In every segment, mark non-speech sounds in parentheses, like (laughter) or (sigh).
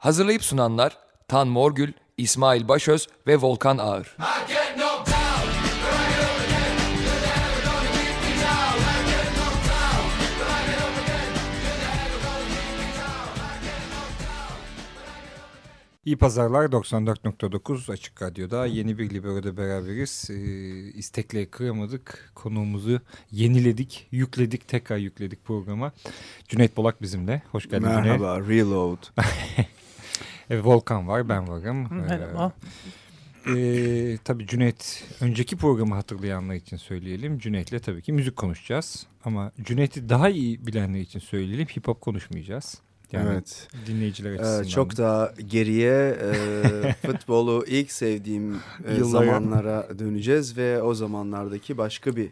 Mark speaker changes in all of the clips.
Speaker 1: Hazırlayıp sunanlar Tan Morgül, İsmail Başöz ve Volkan Ağır.
Speaker 2: İyi pazarlar 94.9 Açık Radyo'da yeni bir Libero'da beraberiz. Ee, istekleri kıramadık. Konuğumuzu yeniledik, yükledik, tekrar yükledik programa. Cüneyt Bolak bizimle. Hoş geldin
Speaker 3: Merhaba,
Speaker 2: Cüneyt.
Speaker 3: Reload. (laughs)
Speaker 2: evet, Volkan var, ben varım.
Speaker 4: Merhaba.
Speaker 2: Ee, tabii Cüneyt, önceki programı hatırlayanlar için söyleyelim. Cüneyt'le tabii ki müzik konuşacağız. Ama Cüneyt'i daha iyi bilenler için söyleyelim. Hip hop konuşmayacağız. Yani
Speaker 3: evet.
Speaker 2: Dinleyiciler açısından.
Speaker 3: Ee, çok daha geriye e, (laughs) futbolu ilk sevdiğim e, zamanlara döneceğiz ve o zamanlardaki başka bir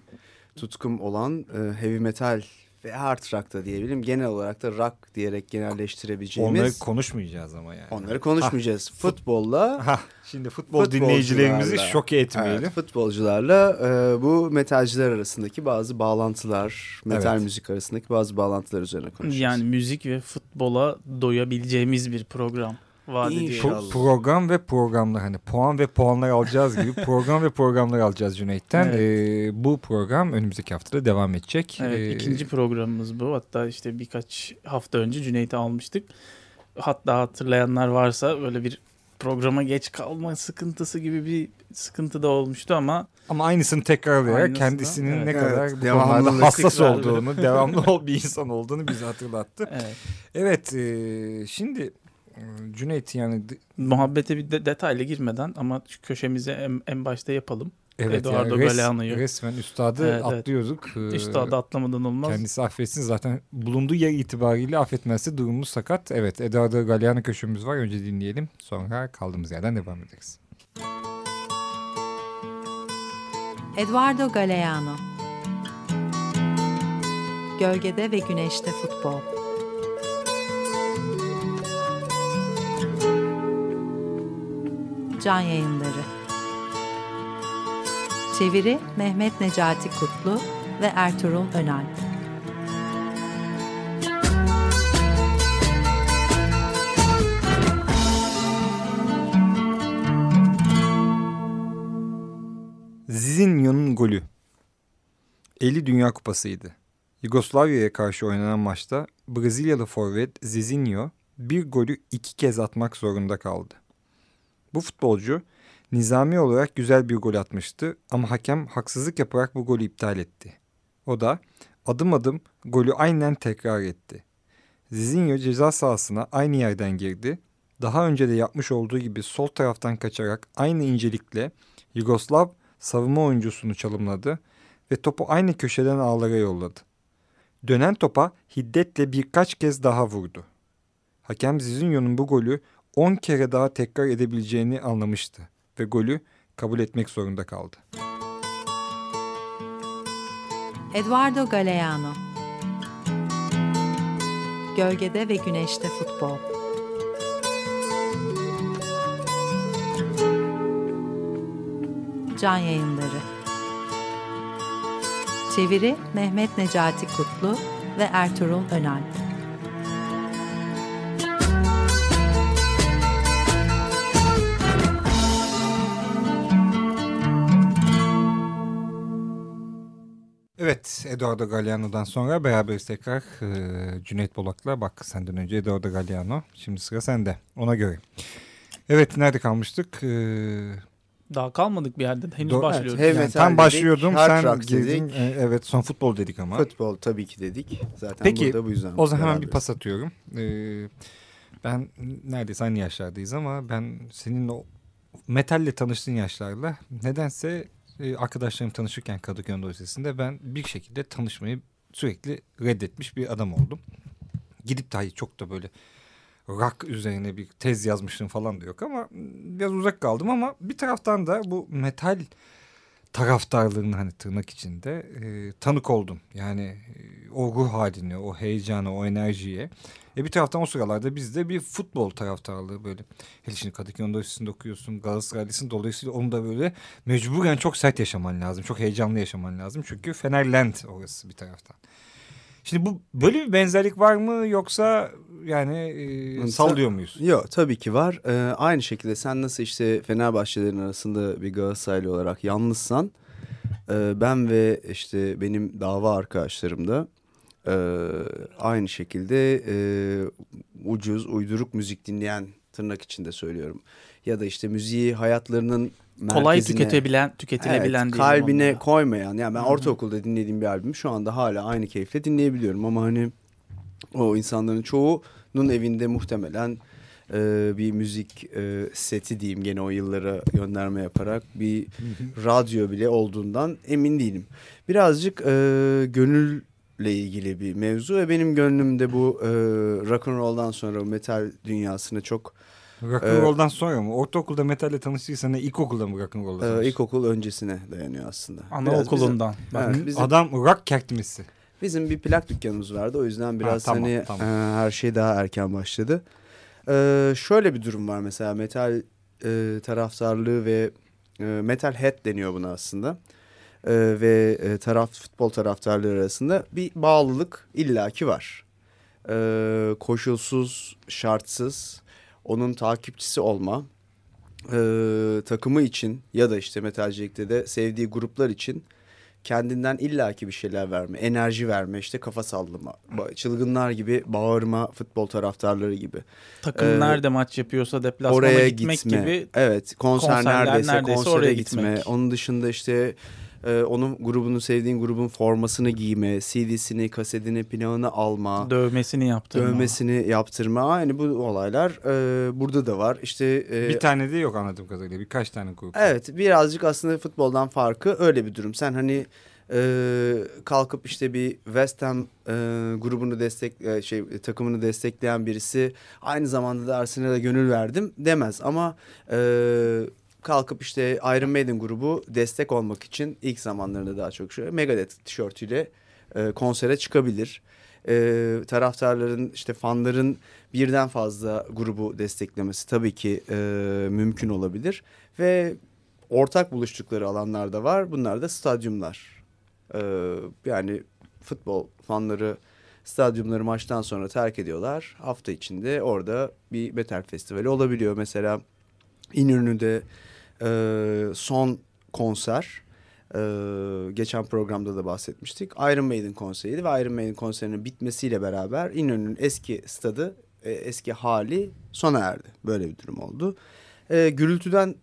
Speaker 3: tutkum olan e, heavy metal ve hard rock da diyebilirim. Genel olarak da rock diyerek genelleştirebileceğimiz.
Speaker 2: Onları konuşmayacağız ama yani.
Speaker 3: Onları konuşmayacağız. Futbolla
Speaker 2: Ha, şimdi futbol dinleyicilerimizi şoke etmeyelim.
Speaker 3: Evet, futbolcularla e, bu metalciler arasındaki bazı bağlantılar, metal
Speaker 2: Evet.
Speaker 3: müzik arasındaki bazı bağlantılar üzerine konuşacağız.
Speaker 4: Yani müzik ve futbola doyabileceğimiz bir program vaat
Speaker 3: İnşallah.
Speaker 4: ediyor.
Speaker 2: Pro- program ve programlar hani puan ve puanlar alacağız gibi (laughs) program ve programlar alacağız Cüneyt'ten.
Speaker 4: Evet.
Speaker 2: Ee, bu program önümüzdeki haftada devam edecek.
Speaker 4: Evet,
Speaker 2: Ee,
Speaker 4: ikinci programımız bu. Hatta işte birkaç hafta önce Cüneyt'i almıştık. Hatta hatırlayanlar varsa böyle bir programa geç kalma sıkıntısı gibi bir sıkıntı da olmuştu ama
Speaker 2: Ama aynısını tekrarlayarak
Speaker 4: Aynısını,
Speaker 2: kendisinin
Speaker 4: evet.
Speaker 2: ne
Speaker 3: Evet,
Speaker 2: kadar konularda hassas olduğunu, devamlı (laughs) ol bir insan olduğunu bize hatırlattı.
Speaker 4: evet,
Speaker 2: Evet, e, şimdi Cüneyt yani
Speaker 4: muhabbete bir de detaylı girmeden ama şu köşemize en, en başta yapalım.
Speaker 2: evet
Speaker 4: Eduardo
Speaker 2: yani res-
Speaker 4: Galeano'yu.
Speaker 2: resmen üstadı
Speaker 4: Evet, evet.
Speaker 2: atlıyorduk. Ee,
Speaker 4: Üstadı atlamadan olmaz.
Speaker 2: Kendisi affetsin zaten bulunduğu yer itibariyle affetmezse durumumuz sakat. Evet Eduardo Galeano köşemiz var önce dinleyelim sonra kaldığımız yerden devam ederiz.
Speaker 5: Eduardo Galeano Gölgede ve Güneşte Futbol Can Yayınları Çeviri Mehmet Necati Kutlu ve Ertuğrul Önal
Speaker 2: Zizinho'nun golü. 50 Dünya Kupası'ydı. Yugoslavya'ya karşı oynanan maçta Brezilyalı forvet Zizinho bir golü iki kez atmak zorunda kaldı. Bu futbolcu nizami olarak güzel bir gol atmıştı ama hakem haksızlık yaparak bu golü iptal etti. O da adım adım golü aynen tekrar etti. Zizinho ceza sahasına aynı yerden girdi. Daha önce de yapmış olduğu gibi sol taraftan kaçarak aynı incelikle Yugoslav savunma oyuncusunu çalımladı ve topu aynı köşeden ağlara yolladı. Dönen topa hiddetle birkaç kez daha vurdu. Hakem Zizinho'nun bu golü 10 kere daha tekrar edebileceğini anlamıştı ve golü kabul etmek zorunda kaldı.
Speaker 5: Eduardo Galeano. Gölgede ve Güneşte Futbol. Can Yayınları. Çeviri Mehmet Necati Kutlu ve Ertuğrul Önal
Speaker 2: Evet, Eduardo Galeano'dan sonra beraberiz tekrar ee, Cüneyt Bolak'la. Bak senden önce Eduardo Galeano. Şimdi sıra sende. Ona göre. Evet, nerede kalmıştık? Ee,
Speaker 4: Daha kalmadık bir yerde. Henüz
Speaker 2: Do-
Speaker 4: başlıyoruz.
Speaker 3: Heavy
Speaker 2: yani tam
Speaker 3: dedik,
Speaker 2: başlıyordum. Sen girdin.
Speaker 3: dedik.
Speaker 2: Ee, evet, son futbol dedik ama.
Speaker 3: Futbol tabii ki dedik. Zaten
Speaker 2: Peki,
Speaker 3: burada bu yüzden.
Speaker 2: O zaman hemen bir pas atıyorum. Ee, ben neredeyse aynı yaşlardayız ama ben senin o metalle tanıştığın yaşlarla nedense e, arkadaşlarım tanışırken Kadıköy Üniversitesi'nde ben bir şekilde tanışmayı sürekli reddetmiş bir adam oldum. Gidip dahi çok da böyle rock üzerine bir tez yazmıştım falan da yok ama biraz uzak kaldım ama bir taraftan da bu metal taraftarlığının hani tırnak içinde e, tanık oldum. Yani o ruh haline, o heyecana, o enerjiye. E bir taraftan o sıralarda bizde bir futbol taraftarlığı böyle. Hele şimdi Kadıköy Üniversitesi'nde okuyorsun, Galatasaraylısın. Dolayısıyla onu da böyle mecburen çok sert yaşaman lazım. Çok heyecanlı yaşaman lazım. Çünkü Fenerland orası bir taraftan. Şimdi bu böyle bir benzerlik var mı yoksa yani e, sallıyor muyuz?
Speaker 3: Yok tabii ki var. Ee, aynı şekilde sen nasıl işte Fenerbahçelerin arasında bir Galatasaraylı olarak yalnızsan e, ben ve işte benim dava arkadaşlarım da e, aynı şekilde e, ucuz uyduruk müzik dinleyen tırnak içinde söylüyorum. Ya da işte müziği hayatlarının
Speaker 4: Kolay
Speaker 3: merkezine-
Speaker 4: tüketebilen, tüketilebilen
Speaker 3: Evet,
Speaker 4: diyelim
Speaker 3: kalbine
Speaker 4: onlara.
Speaker 3: koymayan. Yani ben ortaokulda dinlediğim bir albüm şu anda hala aynı keyifle dinleyebiliyorum ama hani o insanların çoğunun evinde muhtemelen e, bir müzik e, seti diyeyim gene o yıllara gönderme yaparak bir radyo bile olduğundan emin değilim. Birazcık e, gönülle ilgili bir mevzu ve benim gönlümde bu e, rock and roll'dan sonra metal dünyasına çok
Speaker 2: Rock'n'roll'dan sonra mı? Ortaokulda metalle tanıştıysan ne ilkokulda mı rock'n'roll'la
Speaker 3: e,
Speaker 2: tanıştın?
Speaker 3: ilkokul öncesine dayanıyor aslında.
Speaker 4: Anaokulundan.
Speaker 3: bizim-
Speaker 4: Bak,
Speaker 3: Evet, bizim-
Speaker 2: Adam rock kertmesi.
Speaker 3: Bizim bir plak dükkanımız vardı. O yüzden biraz
Speaker 2: tamam,
Speaker 3: hani
Speaker 2: tamam.
Speaker 3: e, her şey daha erken başladı. E, şöyle bir durum var mesela metal e, taraftarlığı ve e, metal head deniyor buna aslında. E, ve e, taraf futbol taraftarlığı arasında bir bağlılık illaki var. E, koşulsuz, şartsız onun takipçisi olma. E, takımı için ya da işte metalcilikte de sevdiği gruplar için kendinden illaki bir şeyler verme, enerji verme, işte kafa sallama, çılgınlar gibi bağırma futbol taraftarları gibi.
Speaker 4: takım
Speaker 3: Ee,
Speaker 4: nerede maç yapıyorsa deplasmana
Speaker 3: Oraya
Speaker 4: gitmek
Speaker 3: gitme.
Speaker 4: gibi
Speaker 3: Evet, konser
Speaker 4: konserler
Speaker 3: neredeyse,
Speaker 4: neredeyse
Speaker 3: konsere
Speaker 4: oraya
Speaker 3: gitme.
Speaker 4: gitmek.
Speaker 3: Onun dışında işte e, onun grubunu sevdiğin grubun formasını giyme, CD'sini, kasetini, planını alma.
Speaker 4: dövmesini yaptırma.
Speaker 3: Dövmesini yaptırma. Aynı bu olaylar e, burada da var. İşte e,
Speaker 2: Bir tane de yok anladığım kadarıyla. Birkaç tane grup.
Speaker 3: Evet birazcık aslında futboldan farkı öyle bir durum. Sen hani e, kalkıp işte bir West Ham e, grubunu destek e, şey takımını destekleyen birisi aynı zamanda da Arsenal'e gönül verdim demez ama e, kalkıp işte Iron Maiden grubu destek olmak için ilk zamanlarında daha çok şöyle Megadeth tişörtüyle e, konsere çıkabilir. E, taraftarların işte fanların birden fazla grubu desteklemesi tabii ki e, mümkün olabilir ve ortak buluştukları alanlar da var. Bunlar da stadyumlar. Ee, yani futbol fanları stadyumları maçtan sonra terk ediyorlar. Hafta içinde orada bir metal festivali olabiliyor. Mesela İnönü'de e, son konser e, geçen programda da bahsetmiştik. Iron Maiden konseriydi ve Iron Maiden konserinin bitmesiyle beraber İnönü'nün eski stadı e, eski hali sona erdi. Böyle bir durum oldu. E, gürültüden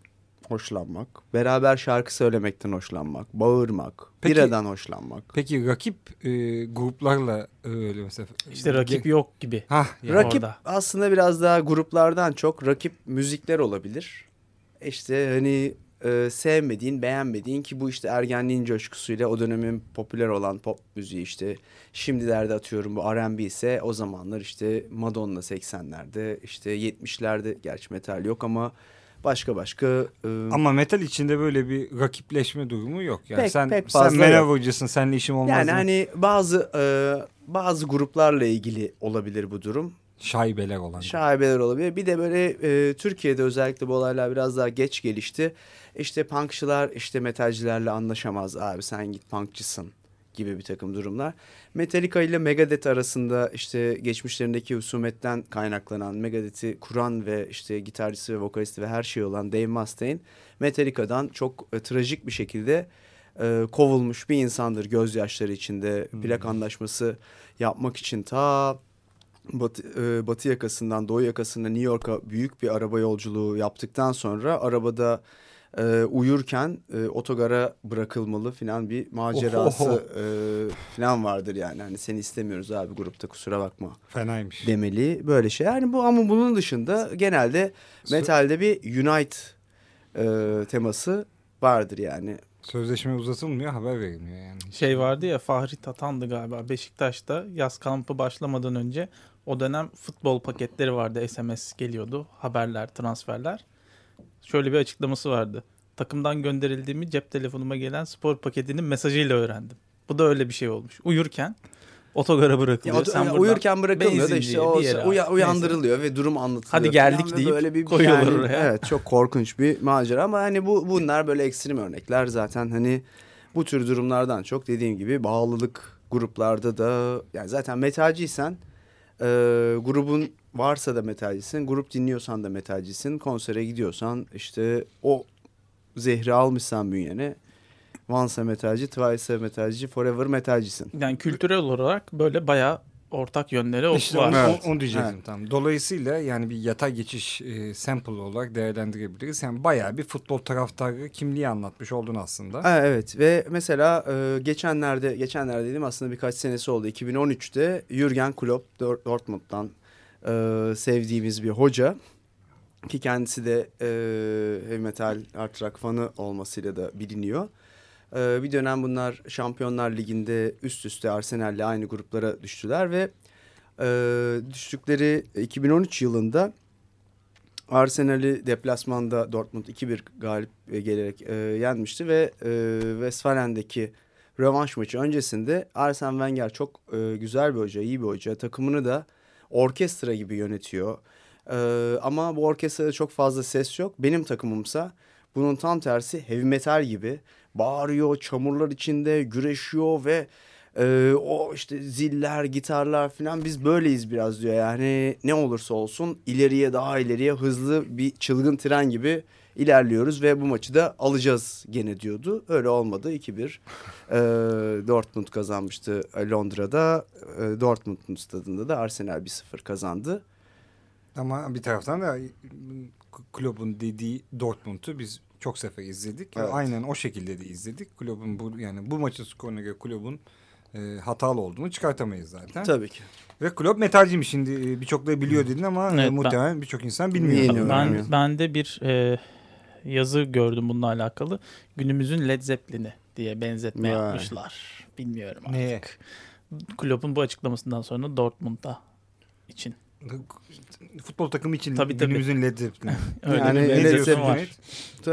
Speaker 3: hoşlanmak, beraber şarkı söylemekten hoşlanmak, bağırmak,
Speaker 2: Peki-
Speaker 3: biradan hoşlanmak.
Speaker 2: Peki rakip e, gruplarla e, öyle mesela.
Speaker 4: İşte rakip yok gibi.
Speaker 2: Hah,
Speaker 3: rakip
Speaker 4: orada.
Speaker 3: aslında biraz daha gruplardan çok rakip müzikler olabilir. İşte hani e, sevmediğin, beğenmediğin ki bu işte ergenliğin coşkusuyla o dönemin popüler olan pop müziği işte şimdilerde atıyorum bu R&B ise o zamanlar işte Madonna 80'lerde işte 70'lerde gerçi metal yok ama başka başka e,
Speaker 2: Ama metal içinde böyle bir rakipleşme durumu yok. Yani
Speaker 3: Pek-
Speaker 2: sen
Speaker 3: pek
Speaker 2: sen manager'cısın, seninle işim olmaz.
Speaker 3: yani
Speaker 2: mı?
Speaker 3: hani bazı e, bazı gruplarla ilgili olabilir bu durum.
Speaker 2: Şaibeler olan.
Speaker 3: şaibeler olabilir. Bir de böyle e, Türkiye'de özellikle bu olaylar biraz daha geç gelişti. İşte punkçılar işte metalcilerle anlaşamaz abi sen git punkçısın gibi bir takım durumlar. Metallica ile Megadeth arasında işte geçmişlerindeki husumetten kaynaklanan Megadeth'i kuran ve işte gitarcısı ve vokalisti ve her şey olan Dave Mustaine Metallica'dan çok e, trajik bir şekilde e, kovulmuş bir insandır gözyaşları içinde plak anlaşması yapmak için ta batı, e, batı yakasından doğu yakasından New York'a büyük bir araba yolculuğu yaptıktan sonra arabada e, uyurken e, otogara bırakılmalı filan bir macerası
Speaker 2: Oho.
Speaker 3: e, filan vardır yani. Hani seni istemiyoruz abi grupta kusura bakma
Speaker 2: Fenaymış.
Speaker 3: demeli böyle şey. Yani bu ama bunun dışında genelde metalde bir unite e, teması vardır yani.
Speaker 2: Sözleşme uzatılmıyor, haber verilmiyor yani.
Speaker 4: Şey vardı ya Fahri Tatan'dı galiba Beşiktaş'ta yaz kampı başlamadan önce o dönem futbol paketleri vardı SMS geliyordu haberler transferler. Şöyle bir açıklaması vardı. Takımdan gönderildiğimi cep telefonuma gelen spor paketinin mesajıyla öğrendim. Bu da öyle bir şey olmuş. Uyurken otogara
Speaker 3: Ya,
Speaker 4: bırakılıyor.
Speaker 3: o-
Speaker 4: Sen
Speaker 3: ya uyurken bırakılmıyor da işte o
Speaker 4: bir
Speaker 3: uya- uyandırılıyor ve durum anlatılıyor.
Speaker 4: Hadi geldik
Speaker 3: falan
Speaker 4: deyip koyuyorlar
Speaker 3: yani,
Speaker 4: oraya.
Speaker 3: Evet çok korkunç bir macera ama hani bu bunlar böyle ekstrem örnekler zaten hani bu tür durumlardan çok dediğim gibi bağlılık gruplarda da yani zaten metalciysen e, grubun varsa da metalcisin. Grup dinliyorsan da metalcisin. Konsere gidiyorsan işte o zehri almışsan bünyene once a metalci, twice a metalci, forever metalcisin.
Speaker 4: Yani kültürel olarak böyle bayağı ortak yönleri
Speaker 2: İşte
Speaker 4: var.
Speaker 2: onu,
Speaker 3: Evet.
Speaker 2: onu diyecektim
Speaker 3: Evet.
Speaker 2: tam. Dolayısıyla yani bir yatay geçiş e, sample olarak değerlendirebiliriz. Yani bayağı bir futbol taraftarı kimliği anlatmış oldun aslında.
Speaker 3: Ha, evet ve mesela e, geçenlerde geçenlerde dedim aslında birkaç senesi oldu. 2013'te Jürgen Klopp Dor- Dortmund'dan e, sevdiğimiz bir hoca ki kendisi de e, heavy metal art rock fanı olmasıyla da biliniyor. E, bir dönem bunlar Şampiyonlar Ligi'nde üst üste Arsenal'le aynı gruplara düştüler ve e, düştükleri 2013 yılında Arsenal'i deplasmanda Dortmund 2-1 galip e, gelerek e, yenmişti ve Westfalen'deki rövanş maçı öncesinde Arsene Wenger çok güzel bir hoca, iyi bir hoca. Takımını da orkestra gibi yönetiyor. Ama bu orkestrada çok fazla ses yok. Benim takımımsa bunun tam tersi heavy metal gibi bağırıyor, çamurlar içinde güreşiyor ve ee, o işte ziller, gitarlar falan biz böyleyiz biraz diyor. Yani ne olursa olsun ileriye daha ileriye hızlı bir çılgın tren gibi ilerliyoruz ve bu maçı da alacağız gene diyordu. Öyle olmadı 2-1. Ee, (laughs) Dortmund kazanmıştı Londra'da. Ee, Dortmund'un stadında da Arsenal 1-0 kazandı.
Speaker 2: Ama bir taraftan da kulübün dediği Dortmund'u biz çok sefer izledik. ve
Speaker 3: Evet.
Speaker 2: Aynen o şekilde de izledik. Kulübün bu yani bu maçın skoruna göre kulübün e, hatalı olduğunu çıkartamayız zaten.
Speaker 3: Tabii ki.
Speaker 2: Ve kulüp metalciymiş şimdi e, birçok da biliyor dedin ama e,
Speaker 4: Evet, ben-
Speaker 2: muhtemelen birçok insan bilmiyor.
Speaker 4: Ben,
Speaker 3: bilmiyorum.
Speaker 4: ben de bir e, yazı gördüm bununla alakalı. Günümüzün Led Zeppelin'i diye benzetme
Speaker 3: Vay.
Speaker 4: yapmışlar. Bilmiyorum artık.
Speaker 2: Neye?
Speaker 4: Klopp'un bu açıklamasından sonra Dortmund'a için.
Speaker 2: Futbol takımı için
Speaker 4: Tabii, tabii.
Speaker 2: günümüzün Led Zeppelin. (laughs)
Speaker 4: Öyle
Speaker 3: Yani Led Zeppelin
Speaker 4: var.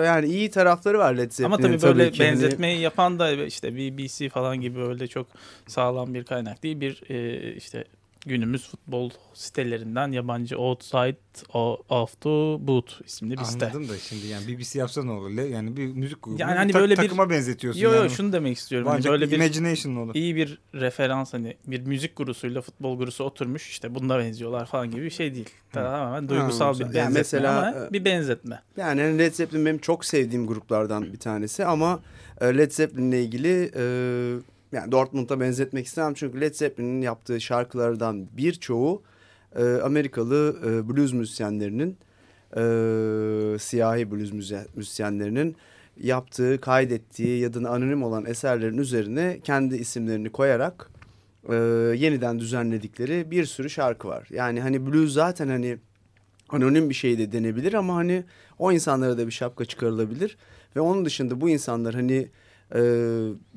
Speaker 3: Yani iyi tarafları var Led Zeppelin'in.
Speaker 4: Ama tabii böyle
Speaker 3: ki. Hani-
Speaker 4: benzetmeyi yapan da işte BBC falan gibi öyle çok sağlam bir kaynak değil. Bir e, işte günümüz futbol sitelerinden yabancı Outside of the Boot isimli bir site.
Speaker 2: Anladım da şimdi yani BBC yapsa ne olur? Yani bir müzik grubu.
Speaker 4: Yani hani
Speaker 2: bir tak-
Speaker 4: böyle bir-
Speaker 2: takıma benzetiyorsun.
Speaker 4: Yo yo
Speaker 2: yani.
Speaker 4: şunu demek istiyorum. Hani böyle bir
Speaker 2: Imagination olur.
Speaker 4: iyi bir referans hani bir müzik grubusuyla futbol grubu oturmuş işte bunda benziyorlar falan gibi bir şey değil. Tamamen duygusal bir
Speaker 3: Yani
Speaker 4: benzetme
Speaker 3: mesela,
Speaker 4: ama
Speaker 3: e,
Speaker 4: bir benzetme.
Speaker 3: Yani Led Zeppelin benim çok sevdiğim gruplardan bir tanesi ama e, Led Zeppelin'le ilgili e, yani Dortmund'a benzetmek istemem çünkü Led Zeppelin'in yaptığı şarkılardan birçoğu e, Amerikalı e, blues müzisyenlerinin e, siyahi blues müzisyenlerinin yaptığı, kaydettiği ya da anonim olan eserlerin üzerine kendi isimlerini koyarak e, yeniden düzenledikleri bir sürü şarkı var. Yani hani blues zaten hani anonim bir şey de denebilir ama hani o insanlara da bir şapka çıkarılabilir. Ve onun dışında bu insanlar hani e,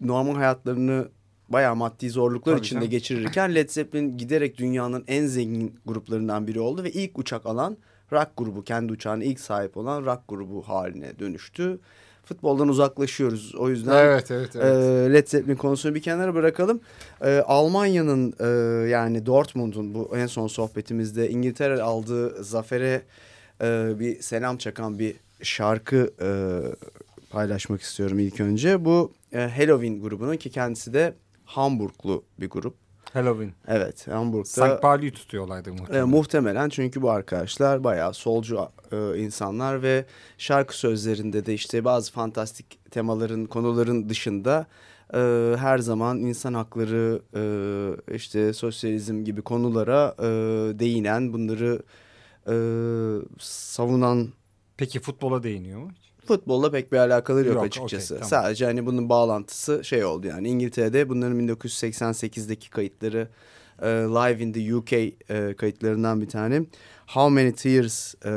Speaker 3: normal hayatlarını bayağı maddi zorluklar
Speaker 2: Tabii
Speaker 3: içinde
Speaker 2: canım.
Speaker 3: geçirirken Led Zeppelin giderek dünyanın en zengin gruplarından biri oldu ve ilk uçak alan rock grubu kendi uçağına ilk sahip olan rock grubu haline dönüştü. Futboldan uzaklaşıyoruz. O yüzden
Speaker 2: Evet evet evet.
Speaker 3: ee, Led Zeppelin konusunu bir kenara bırakalım. Ee, Almanya'nın e, yani Dortmund'un bu en son sohbetimizde İngiltere aldığı zafere e, bir selam çakan bir şarkı e, paylaşmak istiyorum ilk önce. Bu e, Halloween grubunun ki kendisi de Hamburglu bir grup.
Speaker 2: Halloween.
Speaker 3: Evet Hamburg'da.
Speaker 2: Sankt Pauli'yi tutuyorlardı
Speaker 3: E,
Speaker 2: muhtemelen.
Speaker 3: muhtemelen çünkü bu arkadaşlar bayağı solcu e, insanlar ve şarkı sözlerinde de işte bazı fantastik temaların, konuların dışında e, her zaman insan hakları, e, işte sosyalizm gibi konulara e, değinen, bunları e, savunan
Speaker 2: Peki futbola değiniyor mu?
Speaker 3: Futbolla pek bir alakaları yok,
Speaker 2: Yok,
Speaker 3: açıkçası.
Speaker 2: okey, tamam.
Speaker 3: Sadece hani bunun bağlantısı şey oldu yani İngiltere'de bunların 1988'deki kayıtları e, Live in the UK e, kayıtlarından bir tane. How Many Tears e,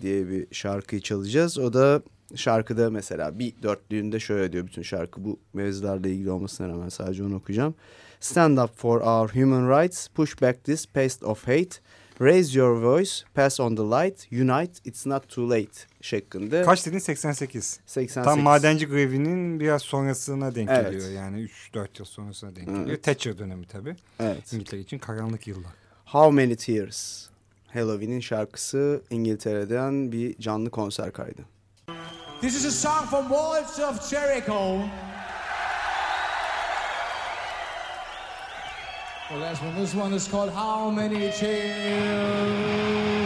Speaker 3: diye bir şarkıyı çalacağız. O da şarkıda mesela bir dörtlüğünde şöyle diyor bütün şarkı bu mevzularla ilgili olmasına rağmen sadece onu okuyacağım. Stand up for our human rights, push back this pest of hate, raise your voice, pass on the light, unite, it's not too late şeklinde.
Speaker 2: Kaç dedin? 88.
Speaker 3: 88.
Speaker 2: Tam madenci grevinin biraz sonrasına denk
Speaker 3: Evet.
Speaker 2: geliyor. Yani 3-4 yıl sonrasına denk
Speaker 3: Evet.
Speaker 2: geliyor. Thatcher dönemi tabii.
Speaker 3: Evet.
Speaker 2: İngiltere için karanlık yıllar.
Speaker 3: How Many Tears? Halloween'in şarkısı İngiltere'den bir canlı konser kaydı.
Speaker 6: This is a song from Walls of Jericho. The last one. This one is called How Many Chairs?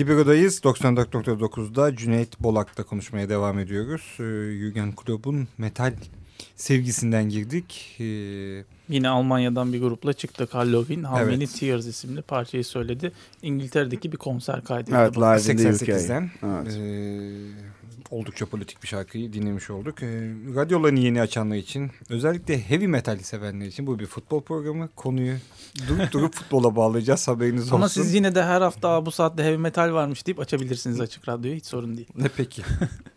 Speaker 2: Libero'dayız. 94.9'da Cüneyt Bolak'ta konuşmaya devam ediyoruz. Ee, Jürgen Klopp'un metal sevgisinden girdik. Ee,
Speaker 4: Yine Almanya'dan bir grupla çıktık. Halloween, How
Speaker 2: Evet.
Speaker 4: Many Tears isimli parçayı söyledi. İngiltere'deki bir konser kaydıydı
Speaker 3: Evet. Live in the UK.
Speaker 2: 88'den
Speaker 3: Evet.
Speaker 2: ee, oldukça politik bir şarkıyı dinlemiş olduk. Ee, radyolarını yeni açanlar için özellikle heavy metal sevenler için bu bir futbol programı. Konuyu durup durup (laughs) futbola bağlayacağız haberiniz olsun.
Speaker 4: Ama siz yine de her hafta "Aa, bu saatte heavy metal varmış deyip açabilirsiniz açık radyoyu. Hiç sorun değil.
Speaker 2: Ne peki? (laughs)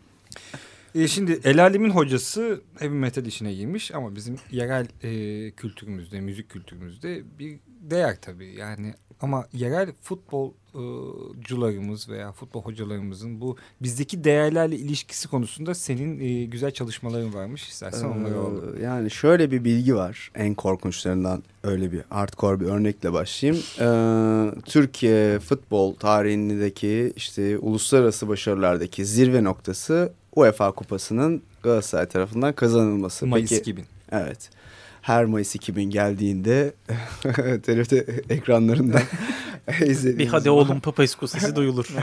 Speaker 2: E şimdi El Alem'in hocası heavy metal işine girmiş ama bizim yerel e, kültürümüzde, müzik kültürümüzde bir değer tabii. Yani ama yerel futbolcularımız veya futbol hocalarımızın bu bizdeki değerlerle ilişkisi konusunda senin e, güzel çalışmaların varmış. İstersen onları alalım.
Speaker 3: Ee, yani şöyle bir bilgi var. En korkunçlarından öyle bir hardcore bir örnekle başlayayım. Ee, Türkiye futbol tarihindeki işte uluslararası başarılardaki zirve noktası UEFA Kupası'nın Galatasaray tarafından kazanılması.
Speaker 2: Mayıs
Speaker 3: Peki,
Speaker 2: 2000.
Speaker 3: Evet. Her Mayıs 2000 geldiğinde (laughs) TRT ekranlarından izlediğimiz (laughs)
Speaker 4: Bir hadi oğlum Papayisku sesi duyulur. (laughs)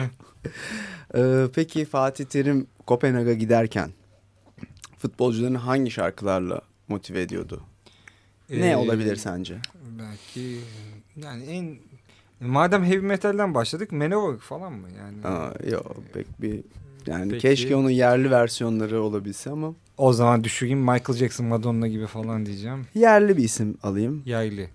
Speaker 3: Ee, peki Fatih Terim Kopenhag'a giderken futbolcularını hangi şarkılarla motive ediyordu? Ne
Speaker 2: Ee,
Speaker 3: olabilir sence?
Speaker 2: Belki yani en madem heavy metal'den başladık Manowar falan mı yani?
Speaker 3: Aa, yok pek bir yani
Speaker 2: Peki.
Speaker 3: keşke onun yerli versiyonları olabilse ama
Speaker 2: O zaman düşüreyim Michael Jackson, Madonna gibi falan diyeceğim.
Speaker 3: yerli bir isim alayım.
Speaker 2: Yaylı.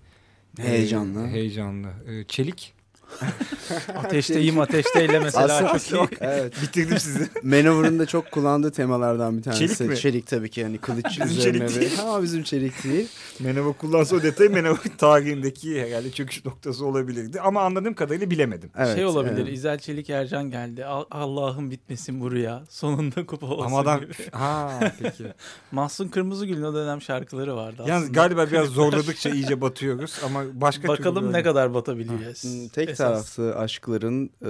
Speaker 3: Heyecanlı.
Speaker 2: Ee, heyecanlı. Ee, çelik. (laughs)
Speaker 4: Ateşteyim ateşteyle mesela
Speaker 3: Aslında-
Speaker 4: çok iyi.
Speaker 3: Evet.
Speaker 2: Bitirdim sizi. (laughs)
Speaker 3: Manowar'ın da çok kullandığı temalardan bir tanesi.
Speaker 2: Çelik mi?
Speaker 3: Çelik tabii ki yani kılıç
Speaker 2: Bizim
Speaker 3: üzerine
Speaker 2: çelik değil.
Speaker 3: Ama bizim çelik değil.
Speaker 2: Menova kullansa o detayı Menova (laughs) tarihindeki herhalde çöküş noktası olabilirdi. Ama anladığım kadarıyla bilemedim.
Speaker 3: Evet,
Speaker 4: şey olabilir.
Speaker 3: evet.
Speaker 4: İzel Çelik Ercan geldi. Al- Allah'ım bitmesin bu rüya. Sonunda kupa olsun
Speaker 2: Ama adam...
Speaker 4: gibi.
Speaker 2: Ha peki.
Speaker 4: Mahsun Kırmızıgül'ün o dönem şarkıları vardı aslında.
Speaker 2: galiba biraz zorladıkça iyice batıyoruz ama başka
Speaker 4: Bakalım
Speaker 2: türlü
Speaker 4: ne kadar batabiliyoruz.
Speaker 3: Tek. Taraflı aşkların, e,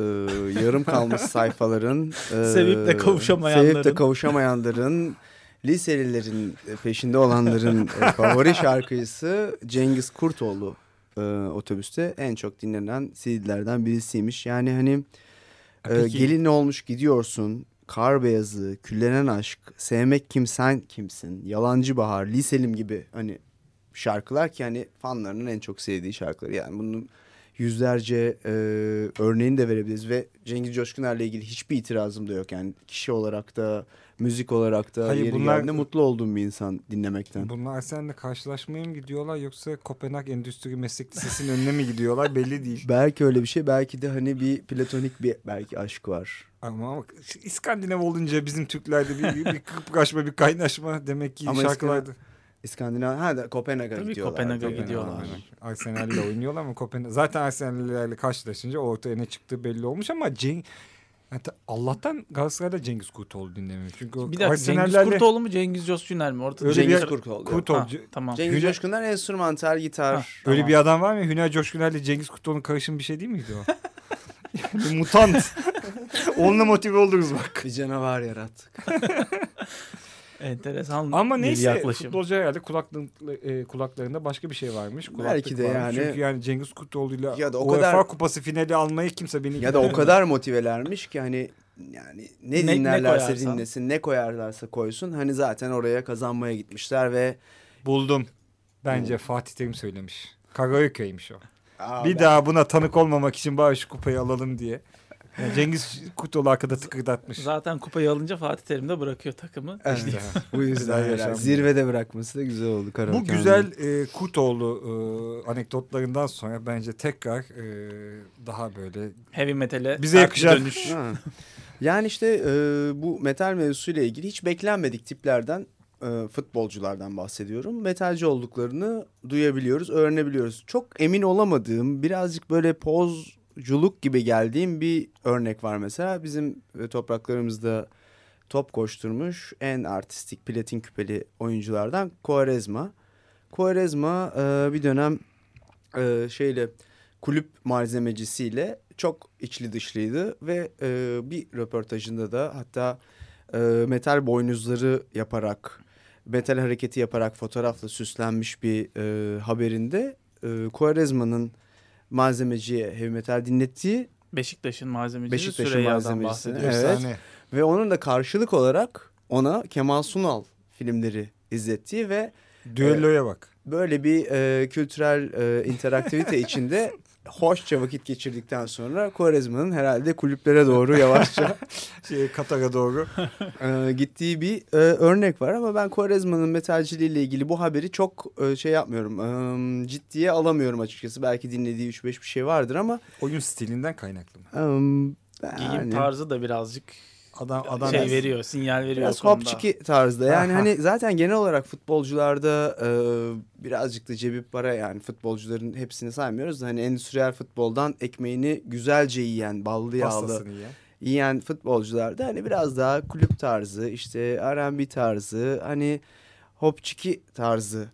Speaker 3: yarım kalmış (laughs) sayfaların, e,
Speaker 4: Sevip de kavuşamayanların.
Speaker 3: sevip de kavuşamayanların, liselilerin peşinde olanların e, favori şarkıcısı Cengiz Kurtoğlu e, otobüste en çok dinlenen CD'lerden birisiymiş. Yani hani e, gelin olmuş gidiyorsun, kar beyazı, küllenen aşk, sevmek kim sen kimsin, yalancı bahar, liselim gibi hani şarkılar ki hani fanlarının en çok sevdiği şarkılar. Yani bunun yüzlerce e, örneğini de verebiliriz ve Cengiz Coşkuner'le ilgili hiçbir itirazım da yok. Yani kişi olarak da müzik olarak da
Speaker 2: Hayır,
Speaker 3: yeri
Speaker 2: bunlar-
Speaker 3: geldiğinde mutlu olduğum bir insan dinlemekten.
Speaker 2: Bunlar seninle karşılaşmaya mı gidiyorlar yoksa Kopenhag Endüstri Meslek Lisesi'nin (laughs) önüne mi gidiyorlar belli değil.
Speaker 3: Belki öyle bir şey belki de hani bir platonik bir belki aşk var.
Speaker 2: Ama, ama İskandinav olunca bizim Türklerde bir, bir, bir kıpraşma, bir kaynaşma demek ki
Speaker 3: Ama
Speaker 2: şarkılarda.
Speaker 3: İskandinav ha da Kopenhag'a
Speaker 4: Tabii
Speaker 3: gidiyorlar.
Speaker 4: Kopenhag'a
Speaker 3: Kopenhag'a.
Speaker 4: gidiyorlar.
Speaker 2: Arsenal'le oynuyorlar ama Kopenhag zaten Arsenal'lerle karşılaşınca ortaya ne çıktığı belli olmuş ama Cenk yani ta- Allah'tan Galatasaray'da Cengiz Kurtoğlu dinlemiyor. Çünkü o
Speaker 4: Bir dakika Cengiz
Speaker 2: Arsenal'lerle
Speaker 4: Kurtoğlu mu Cengiz Coşkuner mi? Ortada
Speaker 2: Öyle
Speaker 3: Cengiz
Speaker 2: bir-
Speaker 3: Kurtoğlu.
Speaker 2: Kurtoğlu.
Speaker 4: Ha, tamam.
Speaker 3: Cengiz
Speaker 2: Hüne-
Speaker 3: Coşkuner enstrümantal gitar.
Speaker 4: Ha.
Speaker 2: Öyle
Speaker 4: Tamam.
Speaker 2: bir adam var mı? Hünay Coşkuner'le Cengiz Kurtoğlu'nun karışım bir şey değil miydi o? (laughs) bir mutant. (laughs) Onunla motive oluruz bak.
Speaker 3: Bir canavar yarattık. (laughs)
Speaker 4: Enteresan
Speaker 2: Ama
Speaker 4: bir
Speaker 2: neyse
Speaker 4: yaklaşım.
Speaker 2: futbolcu herhalde e, kulaklarında başka bir şey varmış. Kulaklık
Speaker 3: Belki de
Speaker 2: varmış.
Speaker 3: yani-
Speaker 2: Çünkü yani Cengiz Kurtoğlu'yla
Speaker 3: Ya da o
Speaker 2: UEFA
Speaker 3: kadar-
Speaker 2: kupası finali almayı kimse beni
Speaker 3: ya da o kadar motivelermiş ki hani yani ne,
Speaker 4: Ne- ne
Speaker 3: dinlerlerse
Speaker 4: koyarsan.
Speaker 3: dinlesin, ne koyarlarsa koysun. Hani zaten oraya kazanmaya gitmişler ve
Speaker 2: buldum. Bence Fatih Terim söylemiş. Karaoke'ymiş o.
Speaker 3: Aa,
Speaker 2: bir
Speaker 3: ben-
Speaker 2: daha buna tanık olmamak için bari şu kupayı alalım diye. Yani Cengiz Kurtoğlu arkada tıkırdatmış.
Speaker 4: Zaten kupayı alınca Fatih Terim de bırakıyor takımı.
Speaker 3: Evet.
Speaker 2: İşte. (laughs)
Speaker 3: bu yüzden
Speaker 2: yaşam.
Speaker 3: zirvede bırakması da güzel oldu. karaoke
Speaker 2: Bu güzel e, Kurtoğlu e, anekdotlarından sonra bence tekrar e, daha böyle
Speaker 4: Heavy metal'e
Speaker 2: Bize yakışan-
Speaker 4: dönüş.
Speaker 3: Yani işte e, bu metal mevzusuyla ilgili hiç beklenmedik tiplerden e, futbolculardan bahsediyorum. Metalci olduklarını duyabiliyoruz, öğrenebiliyoruz. Çok emin olamadığım, birazcık böyle pozculuk gibi geldiğim bir örnek var mesela. Bizim e, topraklarımızda top koşturmuş en artistik platin küpeli oyunculardan Quaresma. Quaresma e, bir dönem e, şeyle kulüp malzemecisiyle çok içli dışlıydı ve e, bir röportajında da hatta e, metal boynuzları yaparak metal hareketi yaparak fotoğrafla süslenmiş bir e, haberinde e, Quaresma'nın malzemeciye heavy metal dinlettiği
Speaker 4: Beşiktaş'ın malzemecisi
Speaker 3: Beşiktaş'ın
Speaker 4: Süreyya'dan
Speaker 3: malzemecisi. Evet.
Speaker 2: Efsane.
Speaker 3: Ve onun da karşılık olarak ona Kemal Sunal filmleri izlettiği ve
Speaker 2: Düelloya bak.
Speaker 3: böyle bir e, kültürel e, interaktivite içinde (laughs) hoşça vakit geçirdikten sonra Quaresma'nın herhalde kulüplere doğru yavaşça (laughs)
Speaker 2: Şey, Katar'a doğru. (laughs)
Speaker 3: e, gittiği bir e, örnek var ama ben Quaresma'nın metalciliğiyle ilgili bu haberi çok e, şey yapmıyorum. E, ciddiye alamıyorum açıkçası. Belki dinlediği 3-5 bir şey vardır ama
Speaker 2: Oyun stilinden kaynaklı mı?
Speaker 3: e,
Speaker 4: Giyim
Speaker 3: yani-
Speaker 4: tarzı da birazcık
Speaker 2: Adam adam
Speaker 4: şey veriyor, sinyal veriyor
Speaker 3: Biraz hopçiki tarzda. Yani
Speaker 2: Aha.
Speaker 3: hani zaten genel olarak futbolcularda e, birazcık da cebi para yani futbolcuların hepsini saymıyoruz da hani endüstriyel futboldan ekmeğini güzelce yiyen, ballı yağlı
Speaker 2: ya.
Speaker 3: yiyen futbolcularda hani biraz daha kulüp tarzı, işte R&B tarzı, hani hopçiki tarzı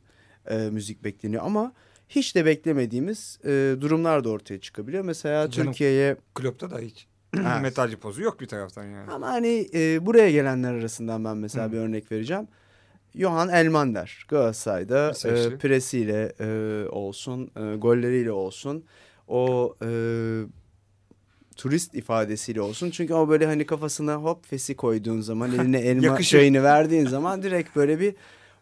Speaker 3: e, müzik bekleniyor ama hiç de beklemediğimiz e, durumlar da ortaya çıkabiliyor. Mesela
Speaker 2: Canım.
Speaker 3: Türkiye'ye
Speaker 2: Klopta da hiç
Speaker 3: Evet. (clears throat)
Speaker 2: metalci pozu yok bir taraftan yani.
Speaker 3: Ama hani e, buraya gelenler arasından ben mesela
Speaker 2: Hı.
Speaker 3: bir örnek vereceğim. Johan Elmander Galatasaray'da
Speaker 2: İsveçli.
Speaker 3: e, presiyle e, olsun, e, golleriyle olsun, o e, turist ifadesiyle olsun. Çünkü o böyle hani kafasına hop fesi koyduğun zaman, eline (laughs) elma
Speaker 2: Yakışır.
Speaker 3: çayını verdiğin zaman direkt böyle bir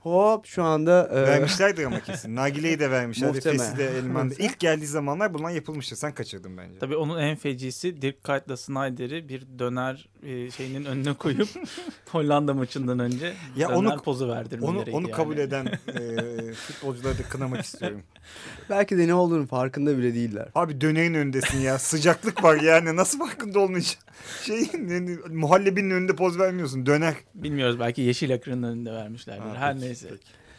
Speaker 3: hop şu anda e,
Speaker 2: Vermişlerdir ama kesin. (laughs) Nagile'yi de vermişler.
Speaker 3: Muhtemelen.
Speaker 2: Fesi de Elman. İlk geldiği zamanlar bundan yapılmıştır. Sen kaçırdın bence.
Speaker 4: Tabii onun en fecisi Dirk Kuyt'la Snyder'i bir döner e, şeyinin önüne koyup (laughs) Hollanda maçından önce
Speaker 2: Ya onu-
Speaker 4: pozu
Speaker 2: Onu,
Speaker 4: verdirmeleriydi
Speaker 2: onu
Speaker 4: yani.
Speaker 2: kabul eden e, futbolcuları da kınamak istiyorum. (laughs)
Speaker 3: belki de ne olduğunu farkında bile değiller.
Speaker 2: Abi dönerin önündesin ya. Sıcaklık var yani. Nasıl farkında olmayacak? Şey, yani, muhallebinin önünde poz vermiyorsun. Döner.
Speaker 4: Bilmiyoruz belki Yeşil Akır'ın önünde vermişlerdir.
Speaker 2: Ha,
Speaker 4: Her
Speaker 2: peki,
Speaker 4: neyse.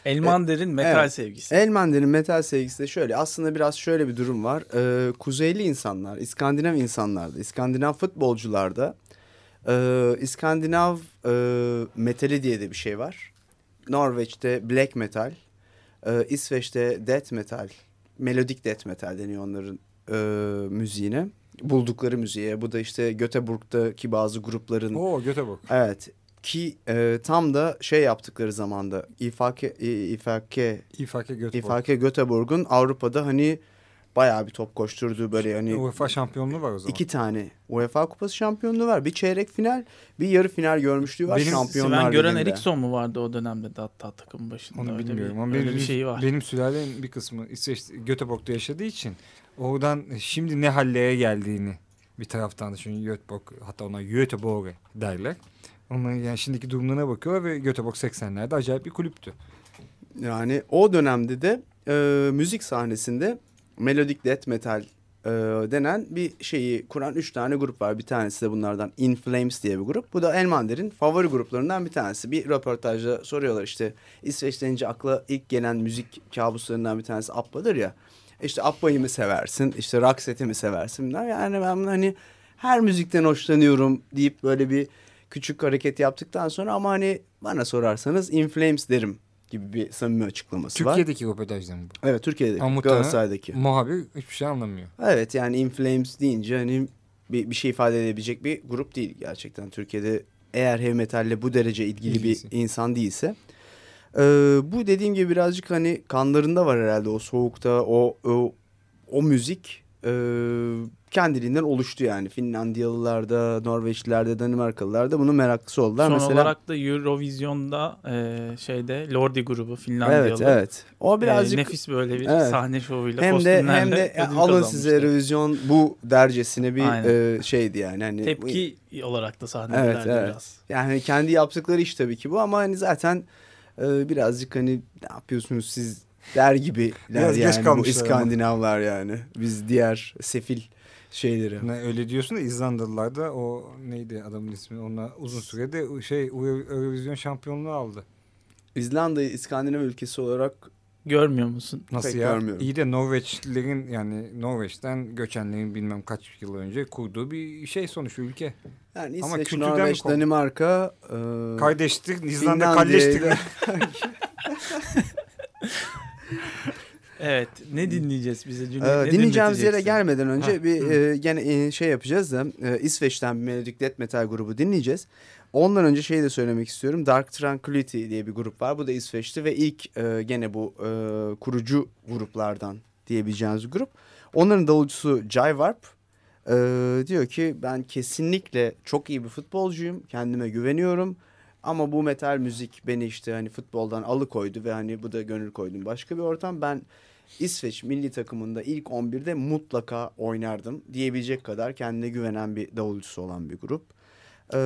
Speaker 4: Elmander'in metal
Speaker 3: evet.
Speaker 4: sevgisi.
Speaker 3: Elmander'in metal sevgisi de şöyle. Aslında biraz şöyle bir durum var. Ee, kuzeyli insanlar, İskandinav insanlarda, İskandinav futbolcularda e, İskandinav e, metali diye de bir şey var. Norveç'te black metal, e, İsveç'te death metal, melodik death metal deniyor onların e, müziğine. Buldukları müziğe. Bu da işte Göteborg'daki bazı grupların
Speaker 2: Oo Göteborg.
Speaker 3: Evet ki e, tam da şey yaptıkları zamanda İFK İFK
Speaker 2: İFK Göteborg.
Speaker 3: İFK Göteborg'un Avrupa'da hani bayağı bir top koşturduğu böyle hani
Speaker 2: UEFA şampiyonluğu var o zaman.
Speaker 3: iki tane UEFA Kupası şampiyonluğu var. Bir çeyrek final, bir yarı final görmüşlüğü var
Speaker 2: Benim-
Speaker 3: Şampiyonlar
Speaker 4: Sven Göran
Speaker 3: Ligi'nde.
Speaker 4: Eriksson mu vardı o dönemde de hatta takımın başında?
Speaker 2: Onu
Speaker 4: öyle
Speaker 2: bilmiyorum
Speaker 4: bir,
Speaker 2: ama
Speaker 4: öyle
Speaker 2: benim,
Speaker 4: bir şeyi var.
Speaker 2: benim sülalemin bir kısmı İsveç Göteborg'da yaşadığı için oradan şimdi ne halleye geldiğini bir taraftan da çünkü Göteborg hatta ona Göteborg derler. Onların yani şimdiki durumlarına bakıyorlar ve Göteborg 80'lerde acayip bir kulüptü.
Speaker 3: Yani o dönemde de e, müzik sahnesinde melodik death metal e, denen bir şeyi kuran üç tane grup var. Bir tanesi de bunlardan In Flames diye bir grup. Bu da Elmander'in favori gruplarından bir tanesi. Bir röportajda soruyorlar işte İsveç denince akla ilk gelen müzik kabuslarından bir tanesi Abba'dır ya. İşte Abba'yı mı seversin, işte Roxette'i mi seversin? Yani ben hani her müzikten hoşlanıyorum deyip böyle bir küçük hareket yaptıktan sonra ama hani bana sorarsanız In Flames derim gibi bir samimi açıklaması var.
Speaker 2: Türkiye'deki röportajda mı bu?
Speaker 3: Evet Türkiye'deki
Speaker 2: muhtemelen
Speaker 3: Galatasaray'daki.
Speaker 2: Muhabir hiçbir şey anlamıyor.
Speaker 3: Evet yani In Flames deyince hani bir, bir şey ifade edebilecek bir grup değil gerçekten. Türkiye'de eğer heavy metalle bu derece ilgili
Speaker 2: İlgisi.
Speaker 3: bir insan değilse. Ee, bu dediğim gibi birazcık hani kanlarında var herhalde o soğukta o o, o müzik e, kendiliğinden oluştu yani. Finlandiyalılarda, Norveçlilerde, Danimarkalılarda bunun meraklısı oldular.
Speaker 4: Son
Speaker 3: Mesela
Speaker 4: olarak da Eurovision'da e, şeyde Lordi grubu Finlandiyalı.
Speaker 3: Evet evet. O
Speaker 4: e,
Speaker 3: birazcık
Speaker 4: nefis böyle bir
Speaker 3: Evet.
Speaker 4: sahne şovuyla
Speaker 3: hem de
Speaker 4: kostümlerle
Speaker 3: hem de alın size revizyon bu dercesine bir
Speaker 4: Aynen.
Speaker 3: e, şeydi yani. Hani
Speaker 4: Tepki olarak da sahnelerdi
Speaker 3: Evet, evet.
Speaker 4: biraz.
Speaker 3: Yani kendi yaptıkları iş tabii ki bu ama hani zaten e, birazcık hani ne yapıyorsunuz siz der gibiler
Speaker 2: Biraz geç
Speaker 3: yani bu
Speaker 2: kalmışlar ama.
Speaker 3: İskandinavlar yani. Biz diğer sefil şeyleri.
Speaker 2: Ne, öyle diyorsun da İzlandalılar da o neydi adamın ismi ona uzun sürede şey Euro- Eurovision şampiyonluğu aldı.
Speaker 3: İzlanda'yı İskandinav ülkesi olarak
Speaker 4: Görmüyor musun?
Speaker 2: Nasıl
Speaker 3: Pek
Speaker 2: ya?
Speaker 3: görmüyorum.
Speaker 2: İyi de Norveçlilerin yani Norveç'ten göçenlerin bilmem kaç yıl önce kurduğu bir şey sonuç ülke.
Speaker 3: yani
Speaker 2: Ama
Speaker 3: İsveç,
Speaker 2: kültürden mi
Speaker 3: Norveç,
Speaker 2: koptu?
Speaker 3: Danimarka, e,
Speaker 2: Kardeşlik, İzlanda kardeşlik. (laughs) (laughs)
Speaker 4: Evet. Ne dinleyeceğiz bize? Cüneyt?
Speaker 3: Ee, dinleyeceğimiz yere gelmeden önce
Speaker 4: Ha,
Speaker 3: bir e, gene e, şey yapacağız da e, İsveç'ten bir melodik death metal grubu dinleyeceğiz. Ondan önce şey de söylemek istiyorum. Dark Tranquility diye bir grup var. Bu da İsveç'ti ve ilk e, gene bu e, kurucu gruplardan diyebileceğiniz grup. Onların davulcusu Jai Warp. Ee, diyor ki ben kesinlikle çok iyi bir futbolcuyum. Kendime güveniyorum. Ama bu metal müzik beni işte hani futboldan alıkoydu ve hani bu da gönül koydum başka bir ortam. Ben İsveç milli takımında ilk 11'de mutlaka oynardım diyebilecek kadar kendine güvenen bir davulcusu olan bir grup. Ee,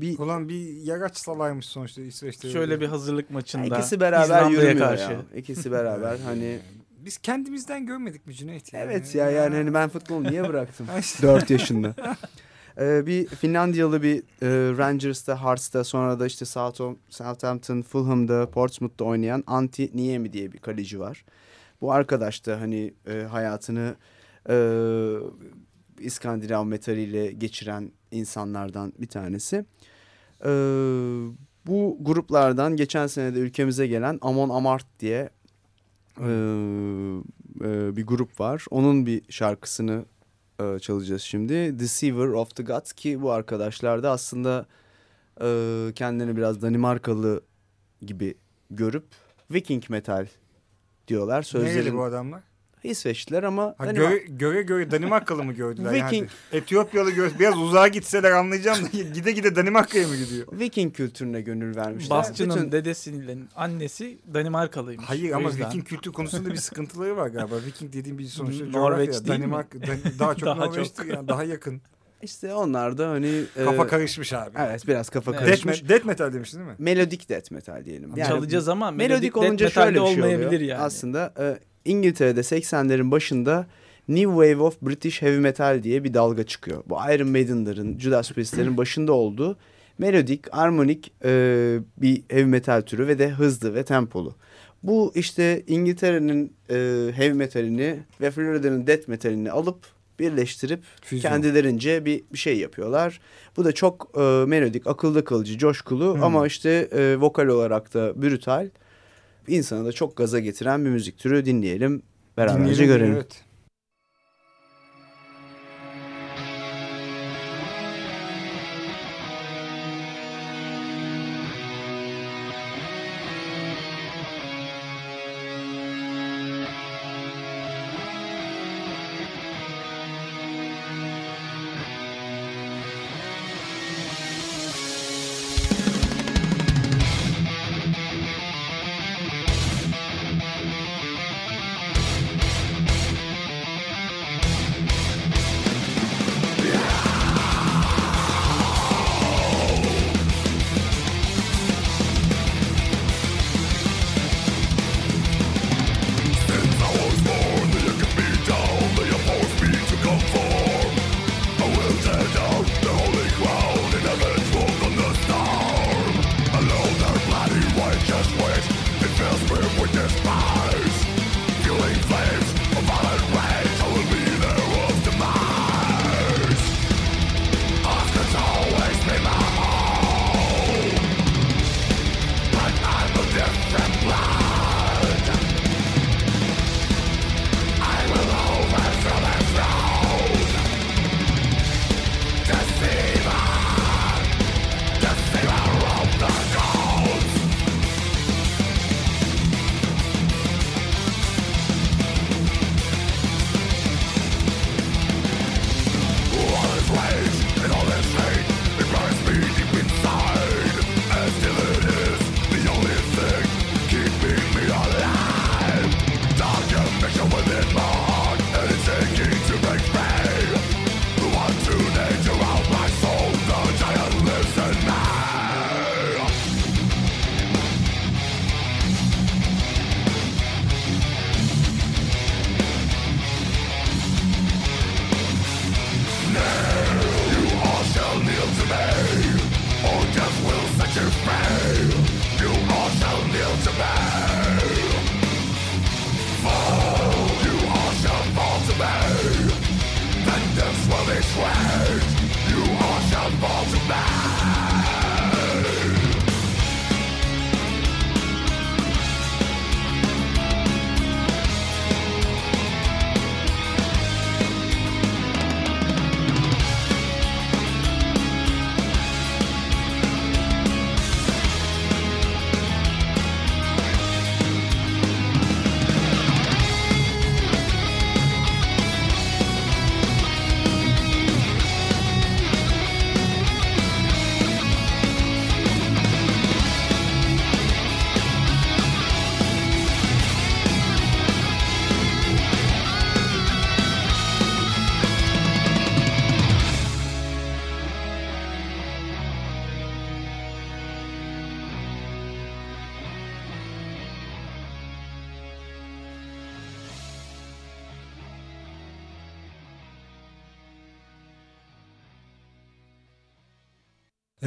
Speaker 3: bir
Speaker 7: Ulan bir yagaç salaymış sonuçta İsveç'te.
Speaker 4: Şöyle bir hazırlık maçında
Speaker 3: ikisi beraber yürümüyor
Speaker 4: karşı.
Speaker 3: ya. İkisi beraber (laughs) hani
Speaker 7: Biz kendimizden görmedik mi Cüneyt? yani?
Speaker 3: evet ya yani hani ben futbolu niye bıraktım?
Speaker 7: Ha işte.
Speaker 3: 4 yaşında. (laughs) Ee, bir Finlandiyalı bir e, Rangers'ta, Hearts'ta sonra da işte Southam- Southampton, Fulham'da, Portsmouth'ta oynayan Antti Niemi diye bir kaleci var. Bu arkadaş da hani e, hayatını e, İskandinav metaliyle geçiren insanlardan bir tanesi. E, bu gruplardan geçen sene de ülkemize gelen Amon Amart diye e, e, bir grup var. Onun bir şarkısını e, çalacağız şimdi. Deceiver of the Gods ki bu arkadaşlar da aslında e, kendilerini biraz Danimarkalı gibi görüp Viking metal diyorlar.
Speaker 7: Nereli
Speaker 3: Sözlerin
Speaker 7: bu adamlar?
Speaker 3: İsveçliler ama
Speaker 7: Ha,
Speaker 3: Danimark-
Speaker 7: göre, göre göre Danimarkalı mı gördüler?
Speaker 3: Viking-
Speaker 7: Yani Etiyopyalı gör, biraz uzağa gitseler anlayacağım da (laughs) gide gide Danimarka'ya mı gidiyor?
Speaker 3: Viking kültürüne gönül vermişler.
Speaker 4: Basçı'nın
Speaker 3: Bütün-
Speaker 4: dedesinin annesi Danimarkalıymış.
Speaker 7: Hayır ama
Speaker 4: yüzden.
Speaker 7: Viking kültür konusunda bir sıkıntıları var galiba. Viking dediğim bir sonuçta
Speaker 4: Norveç
Speaker 7: coğrafya.
Speaker 4: değil mi?
Speaker 7: Danimark, Dan- daha çok (laughs)
Speaker 4: Daha
Speaker 7: Norveç'tir yani daha yakın.
Speaker 3: işte onlar da hani
Speaker 7: Kafa
Speaker 3: e,
Speaker 7: karışmış abi.
Speaker 3: evet biraz kafa
Speaker 4: Evet.
Speaker 3: Karışmış.
Speaker 7: death metal demiştin değil mi?
Speaker 3: Melodik death metal diyelim. Yani
Speaker 4: Çalacağız ama
Speaker 3: melodik
Speaker 4: melodik
Speaker 3: olunca
Speaker 4: death metal
Speaker 3: şöyle bir şey
Speaker 4: olmayabilir
Speaker 3: oluyor.
Speaker 4: yani.
Speaker 3: Aslında e, İngiltere'de 80'lerin başında New Wave of British Heavy Metal diye bir dalga çıkıyor. Bu Iron Maiden'ların, Judas Priest'lerin başında olduğu melodik, armonik e, bir heavy metal türü ve de hızlı ve tempolu. Bu işte İngiltere'nin e, heavy metalini ve Florida'nın death metalini alıp birleştirip
Speaker 7: Füzyon.
Speaker 3: kendilerince bir, bir şey yapıyorlar. Bu da çok e, melodik, akılda kalıcı, coşkulu
Speaker 7: Hmm.
Speaker 3: ama işte e, vokal olarak da brutal. İnsanı da çok gaza getiren bir müzik türü dinleyelim. Beraberce görelim.
Speaker 7: Evet.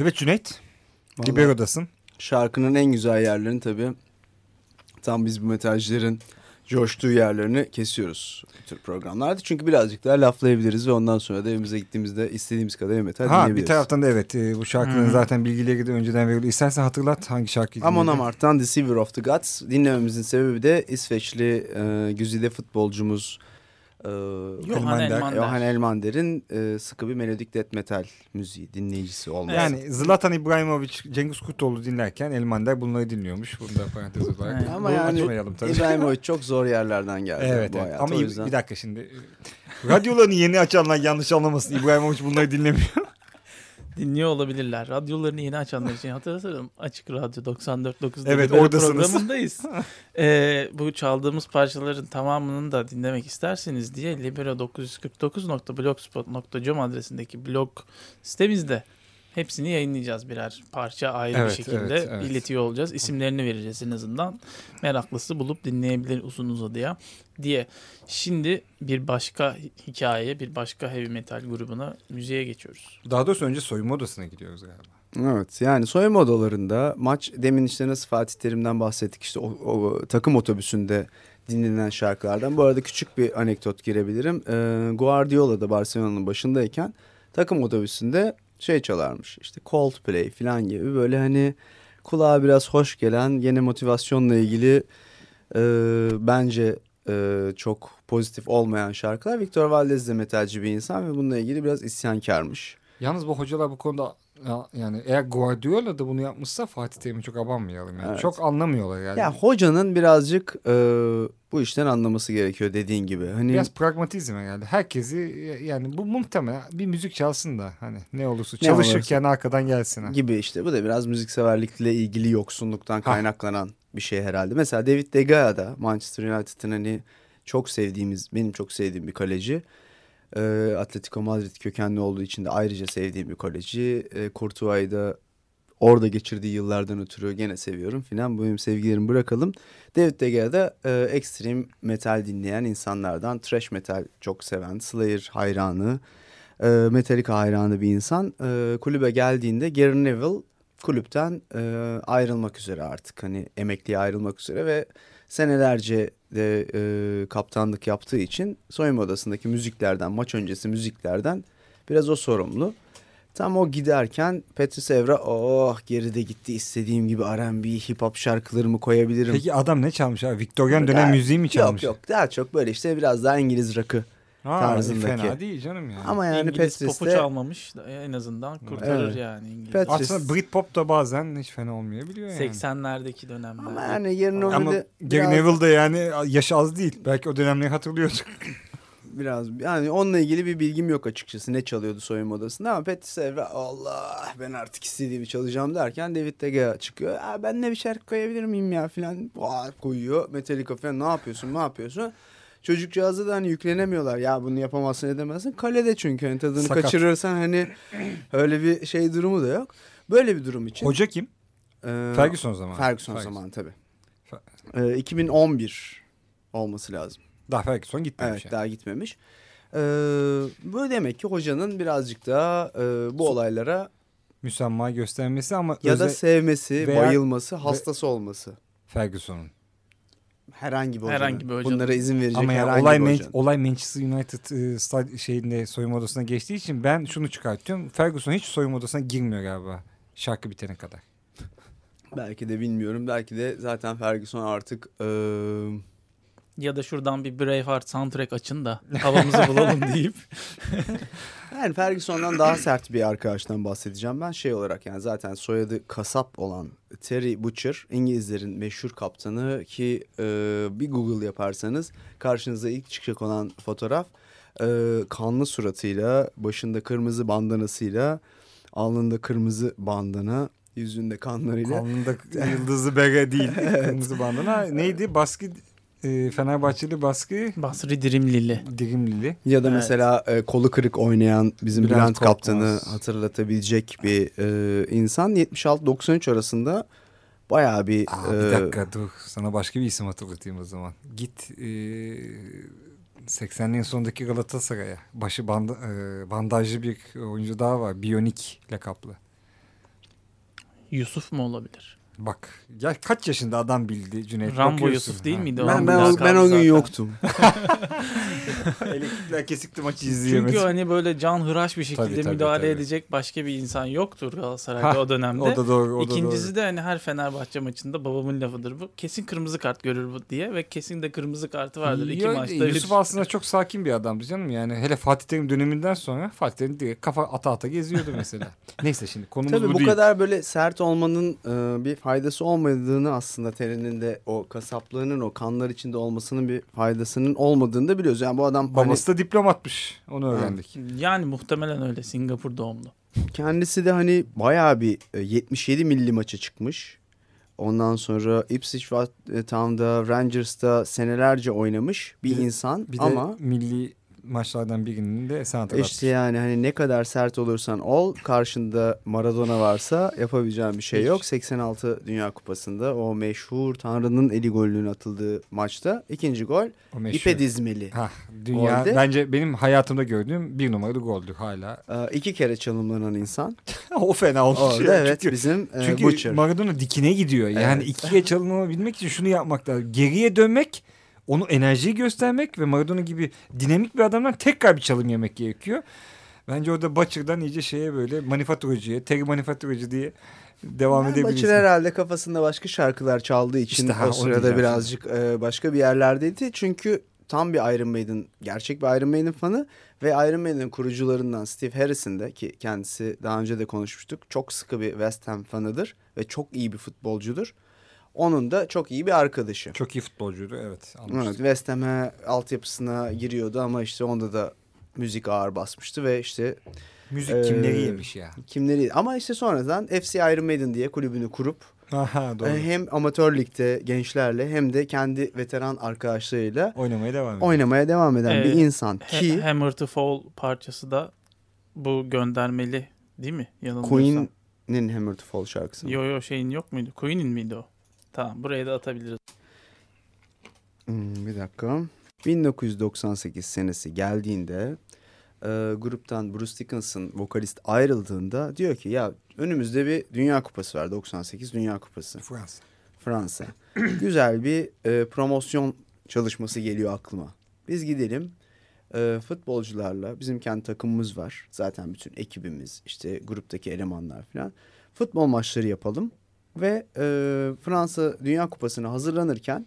Speaker 2: Evet Cüneyt.
Speaker 3: Vallahi
Speaker 2: Libero'dasın.
Speaker 3: Şarkının en güzel yerlerini tabii tam biz bu metalcilerin coştuğu yerlerini kesiyoruz bu tür programlarda. Çünkü birazcık daha laflayabiliriz ve ondan sonra da evimize gittiğimizde istediğimiz kadar metal
Speaker 2: Ha
Speaker 3: dinleyebiliriz.
Speaker 2: bir taraftan da evet e, bu şarkının
Speaker 4: Hı.
Speaker 2: zaten bilgileri de önceden veriliyor. İstersen hatırlat hangi şarkıyı
Speaker 3: Amon? Amart'tan Deceiver of the Gods dinlememizin sebebi de İsveçli e, güzide futbolcumuz e,
Speaker 4: Johan
Speaker 2: Elmander.
Speaker 4: Elmander.
Speaker 3: Johan Elmander'in e, sıkı bir melodik death metal müziği dinleyicisi olması.
Speaker 2: Yani Zlatan İbrahimovic, Cengiz Kurtoğlu dinlerken Elmander bunları dinliyormuş. Bunu da parantez olarak.
Speaker 4: Evet.
Speaker 3: Ama yani
Speaker 2: açmayalım tabii.
Speaker 3: İbrahimovic çok zor yerlerden geldi
Speaker 2: Evet,
Speaker 3: bu
Speaker 2: evet.
Speaker 3: hayata.
Speaker 2: ama
Speaker 3: yüzden...
Speaker 2: bir dakika şimdi. Radyolarını yeni açanlar yanlış anlamasın. İbrahimovic bunları dinlemiyor.
Speaker 4: Dinliyor olabilirler. Radyolarını yeni açanlar için hatırlatırım. Açık Radyo 94.9'da
Speaker 2: Evet, oradasınız.
Speaker 4: programındayız. (laughs) Ee, bu çaldığımız parçaların tamamını da dinlemek isterseniz diye libero949.blogspot.com adresindeki blog sitemizde hepsini yayınlayacağız birer parça ayrı
Speaker 2: Evet,
Speaker 4: bir şekilde
Speaker 2: evet, evet.
Speaker 4: iletiyor olacağız. İsimlerini vereceğiz en azından. Meraklısı bulup dinleyebilir uzun uzadıya diye. Şimdi bir başka hikaye, bir başka heavy metal grubuna müziğe geçiyoruz.
Speaker 2: Daha doğrusu önce soyunma odasına gidiyoruz galiba.
Speaker 3: Evet yani soyunma odalarında maç demin işte nasıl Fatih Terim'den bahsettik işte o, o takım otobüsünde dinlenen şarkılardan. Bu arada küçük bir anekdot girebilirim. Ee, Guardiola da Barcelona'nın başındayken takım otobüsünde şey çalarmış işte Coldplay falan gibi böyle hani kulağa biraz hoş gelen yine motivasyonla ilgili e, bence e, çok pozitif olmayan şarkılar. Victor Valdez de metalci bir insan ve bununla ilgili biraz isyankarmış.
Speaker 2: Yalnız bu hocalar bu konuda yani eğer Guardiola da bunu yapmışsa Fatih Terim'i çok abanmayalım. Yani.
Speaker 3: Evet.
Speaker 2: Çok anlamıyorlar yani.
Speaker 3: Ya hocanın birazcık e, bu işten anlaması gerekiyor dediğin gibi. Hani
Speaker 2: Biraz pragmatizme geldi. Herkesi yani bu muhtemelen bir müzik çalsın da hani ne olursa
Speaker 3: Ne
Speaker 2: çalışırken arkadan gelsin. ha.
Speaker 3: gibi işte bu da biraz müzikseverlikle ilgili yoksunluktan kaynaklanan bir şey herhalde. Mesela David De Gea da Manchester United'ın hani çok sevdiğimiz benim çok sevdiğim bir kaleci. E, Atletico Madrid kökenli olduğu için de ayrıca sevdiğim bir kaleci. E, Courtois'ı da orada geçirdiği yıllardan ötürü gene seviyorum filan. Bu benim sevgilerimi bırakalım. David De Gea da e, ekstrem metal dinleyen insanlardan. Thrash metal çok seven, Slayer hayranı, e, Metallica hayranı bir insan. E, kulübe geldiğinde Gary Neville kulüpten e, ayrılmak üzere artık. Hani emekliye ayrılmak üzere ve senelerce de e, kaptanlık yaptığı için soyunma odasındaki müziklerden, maç öncesi müziklerden biraz o sorumlu. Tam o giderken Petrus Evra oh geride gitti istediğim gibi R&B hip hop şarkılarımı koyabilirim.
Speaker 2: Peki adam ne çalmış abi? Victorian dönem müziği mi çalmış?
Speaker 3: Yok yok daha çok böyle işte biraz daha İngiliz rock'ı.
Speaker 2: Ha,
Speaker 3: tarzındaki.
Speaker 2: Fena değil canım yani.
Speaker 3: Ama yani
Speaker 4: İngiliz
Speaker 3: Petrus
Speaker 4: popu
Speaker 3: de
Speaker 4: çalmamış en azından kurtarır
Speaker 3: Evet.
Speaker 4: yani İngiliz.
Speaker 3: Pet-
Speaker 2: Aslında Britpop da bazen hiç fena olmayabiliyor yani.
Speaker 4: 80'lerdeki dönemler.
Speaker 3: ama yani yerine
Speaker 2: Ama Gary Neville de yani yaş az değil. Belki o dönemleri hatırlıyordur. (laughs)
Speaker 3: biraz yani onunla ilgili bir bilgim yok açıkçası ne çalıyordu soyunma odasında ama Petrus Evra Allah ben artık istediğimi çalacağım derken David De Gea çıkıyor. Aa, ben ne bir şarkı koyabilir miyim ya filan Vay, koyuyor Metallica falan ne yapıyorsun ne yapıyorsun. Çocukcağızı da hani yüklenemiyorlar. Ya bunu yapamazsın edemezsin. Kalede çünkü hani tadını
Speaker 2: Sakat.
Speaker 3: kaçırırsan hani öyle bir şey durumu da yok. Böyle bir durum için.
Speaker 2: Hoca kim?
Speaker 3: Ee,
Speaker 2: Ferguson zamanı.
Speaker 3: Ferguson,
Speaker 2: Ferguson.
Speaker 3: zamanı tabii. Ee, 2011 olması lazım.
Speaker 2: Daha Ferguson gitmemiş.
Speaker 3: Evet
Speaker 2: yani.
Speaker 3: daha gitmemiş. Ee, bu demek ki hocanın birazcık daha e, bu olaylara
Speaker 2: Müsamma göstermesi ama
Speaker 3: ya da
Speaker 2: özel-
Speaker 3: sevmesi,
Speaker 2: veya-
Speaker 3: bayılması, hastası olması.
Speaker 2: Ferguson'un.
Speaker 3: Herhangi bir hocanın.
Speaker 4: Herhangi bir hocanın.
Speaker 3: Bunlara izin verecek
Speaker 2: Ama yani
Speaker 3: herhangi
Speaker 2: olay,
Speaker 3: bir
Speaker 2: Man-
Speaker 3: hocanın.
Speaker 2: olay Manchester United e, stad şeyinde soyunma odasına geçtiği için ben şunu çıkartıyorum. Ferguson hiç soyunma odasına girmiyor galiba. Şarkı bitene kadar.
Speaker 3: Belki de bilmiyorum. Belki de zaten Ferguson artık e,
Speaker 4: Ya da şuradan bir Braveheart soundtrack açın da havamızı bulalım (laughs) deyip.
Speaker 3: yani Ferguson'dan daha sert bir arkadaştan bahsedeceğim. Ben şey olarak yani zaten soyadı kasap olan Terry Butcher İngilizlerin meşhur kaptanı ki e, bir Google yaparsanız karşınıza ilk çıkacak olan fotoğraf e, kanlı suratıyla başında kırmızı bandanasıyla alnında kırmızı bandana yüzünde kanlarıyla
Speaker 2: Alnında (laughs) yıldızlı bere değil. Kırmızı bandana. Neydi? Baskı e, Fenerbahçeli baskı
Speaker 4: Basri Dirimlili.
Speaker 2: Dirimlili.
Speaker 3: Ya da
Speaker 4: Evet.
Speaker 3: mesela e, kolu kırık oynayan bizim
Speaker 2: Bülent
Speaker 3: Bülent, Kaptan'ı hatırlatabilecek bir e, insan 76-93 arasında bayağı bir,
Speaker 2: Aa, bir
Speaker 3: e,
Speaker 2: dakika dur. Sana başka bir isim hatırlatayım o zaman. Git e, 80'lerin sonundaki Galatasaray'a. Başı banda, e, bandajlı bir oyuncu daha var. Biyonik lakaplı.
Speaker 4: Yusuf mu olabilir?
Speaker 2: Bak ya kaç yaşında adam bildi Cüneyt.
Speaker 4: Rambo
Speaker 2: Bakıyorsun.
Speaker 4: Yusuf değil
Speaker 2: Ha.
Speaker 4: miydi o?
Speaker 3: Ben, ben, o, ben o gün
Speaker 4: zaten.
Speaker 3: yoktum. (laughs)
Speaker 2: Elektrikler kesikti maçı
Speaker 4: Çünkü
Speaker 2: izleyemedim.
Speaker 4: hani böyle can hıraş bir şekilde
Speaker 2: Tabii, tabii,
Speaker 4: müdahale
Speaker 2: tabii.
Speaker 4: edecek başka bir insan yoktur Galatasaray'da
Speaker 2: Ha,
Speaker 4: o dönemde.
Speaker 2: O da doğru. O da
Speaker 4: İkincisi
Speaker 2: doğru.
Speaker 4: de hani her Fenerbahçe maçında babamın lafıdır bu. Kesin kırmızı kart görür bu diye ve kesin de kırmızı kartı vardır. İki
Speaker 2: Yo,
Speaker 4: maçta
Speaker 2: Yusuf
Speaker 4: bir.
Speaker 2: aslında çok sakin bir adamdı canım. Yani hele Fatih Terim döneminden sonra Fatih Terim direkt kafa ata ata geziyordu mesela. (laughs) Neyse şimdi konumuz
Speaker 3: Tabii
Speaker 2: bu,
Speaker 3: bu
Speaker 2: değil.
Speaker 3: kadar böyle sert olmanın e, bir faydası olmadığını aslında Terry'nin de o kasaplığının o kanlar içinde olmasının bir faydasının olmadığını da biliyoruz. Yani bu adam hani
Speaker 2: Babası da diplomatmış. Onu öğrendik.
Speaker 4: Yani muhtemelen öyle Singapur doğumlu.
Speaker 3: kendisi de hani bayağı bir e, 77 milli maça çıkmış. Ondan sonra Ipswich Town'da, Rangers'ta senelerce oynamış bir,
Speaker 2: Bir
Speaker 3: insan
Speaker 2: Bir de
Speaker 3: ama
Speaker 2: milli maçlardan birinin de sen hatırlattın.
Speaker 3: işte yani hani ne kadar sert olursan ol karşında Maradona varsa yapabileceğin bir şey
Speaker 2: Hiç.
Speaker 3: yok. 86 Dünya Kupası'nda o meşhur Tanrı'nın eli golünün atıldığı maçta ikinci gol ipe dizmeli.
Speaker 2: Hah, dünya
Speaker 3: Golde.
Speaker 2: bence benim hayatımda gördüğüm bir numaralı goldür hala.
Speaker 3: Ee, iki kere çalımlanan insan. (laughs)
Speaker 2: o fena olmuş.
Speaker 3: Orada
Speaker 2: ya.
Speaker 3: evet
Speaker 2: Çünkü,
Speaker 3: bizim e,
Speaker 2: çünkü
Speaker 3: Butcher.
Speaker 2: Maradona dikine gidiyor. Yani
Speaker 3: Evet.
Speaker 2: ikiye çalınabilmek için şunu yapmak lazım. Geriye dönmek, onu enerjiyi göstermek ve Maradona gibi dinamik bir adamdan tekrar bir çalım yemek gerekiyor. Bence orada Butcher'dan iyice şeye böyle manifaturacıya, Terry manifaturacı diye devam
Speaker 3: Yani
Speaker 2: edebiliriz.
Speaker 3: Butcher herhalde kafasında başka şarkılar çaldığı için
Speaker 2: İşte ha,
Speaker 3: o sırada birazcık e, başka bir yerlerdeydi. Çünkü tam bir Iron Maiden, gerçek bir Iron Maiden fanı ve Iron Maiden'in kurucularından Steve Harris'in de ki kendisi daha önce de konuşmuştuk. Çok sıkı bir West Ham fanıdır ve çok iyi bir futbolcudur. Onun da çok iyi bir arkadaşı.
Speaker 2: Çok iyi futbolcuydu evet.
Speaker 3: Evet,
Speaker 2: anlaştık.
Speaker 3: West Ham'e altyapısına giriyordu ama işte onda da müzik ağır basmıştı ve işte
Speaker 2: Müzik
Speaker 3: Ee,
Speaker 2: kimleri yemiş ya.
Speaker 3: kimleri ama işte sonradan FC Iron Maiden diye kulübünü kurup
Speaker 2: Aha doğru.
Speaker 3: e, hem amatör ligde gençlerle hem de kendi veteran arkadaşlarıyla
Speaker 2: Oynamaya devam ediyor.
Speaker 3: oynamaya devam eden
Speaker 4: Ee,
Speaker 3: bir insan
Speaker 4: He-
Speaker 3: ki
Speaker 4: Hammer to Fall parçası da bu göndermeli değil mi? Yanılmıyorsam.
Speaker 3: Queen'in Hammer to Fall şarkısı.
Speaker 4: Yo yo şeyin yok muydu? Queen'in miydi o? Tamam buraya da atabiliriz.
Speaker 3: Hmm, bir dakika. 1998 senesi geldiğinde e, gruptan Bruce Dickinson vokalist ayrıldığında diyor ki ya önümüzde bir Dünya Kupası var 98 Dünya Kupası
Speaker 2: Fransa.
Speaker 3: Fransa. (clears throat) Güzel bir e, promosyon çalışması geliyor aklıma. Biz gidelim e, futbolcularla bizim kendi takımımız var. Zaten bütün ekibimiz işte gruptaki elemanlar falan. Futbol maçları yapalım ve e, Fransa Dünya Kupası'na hazırlanırken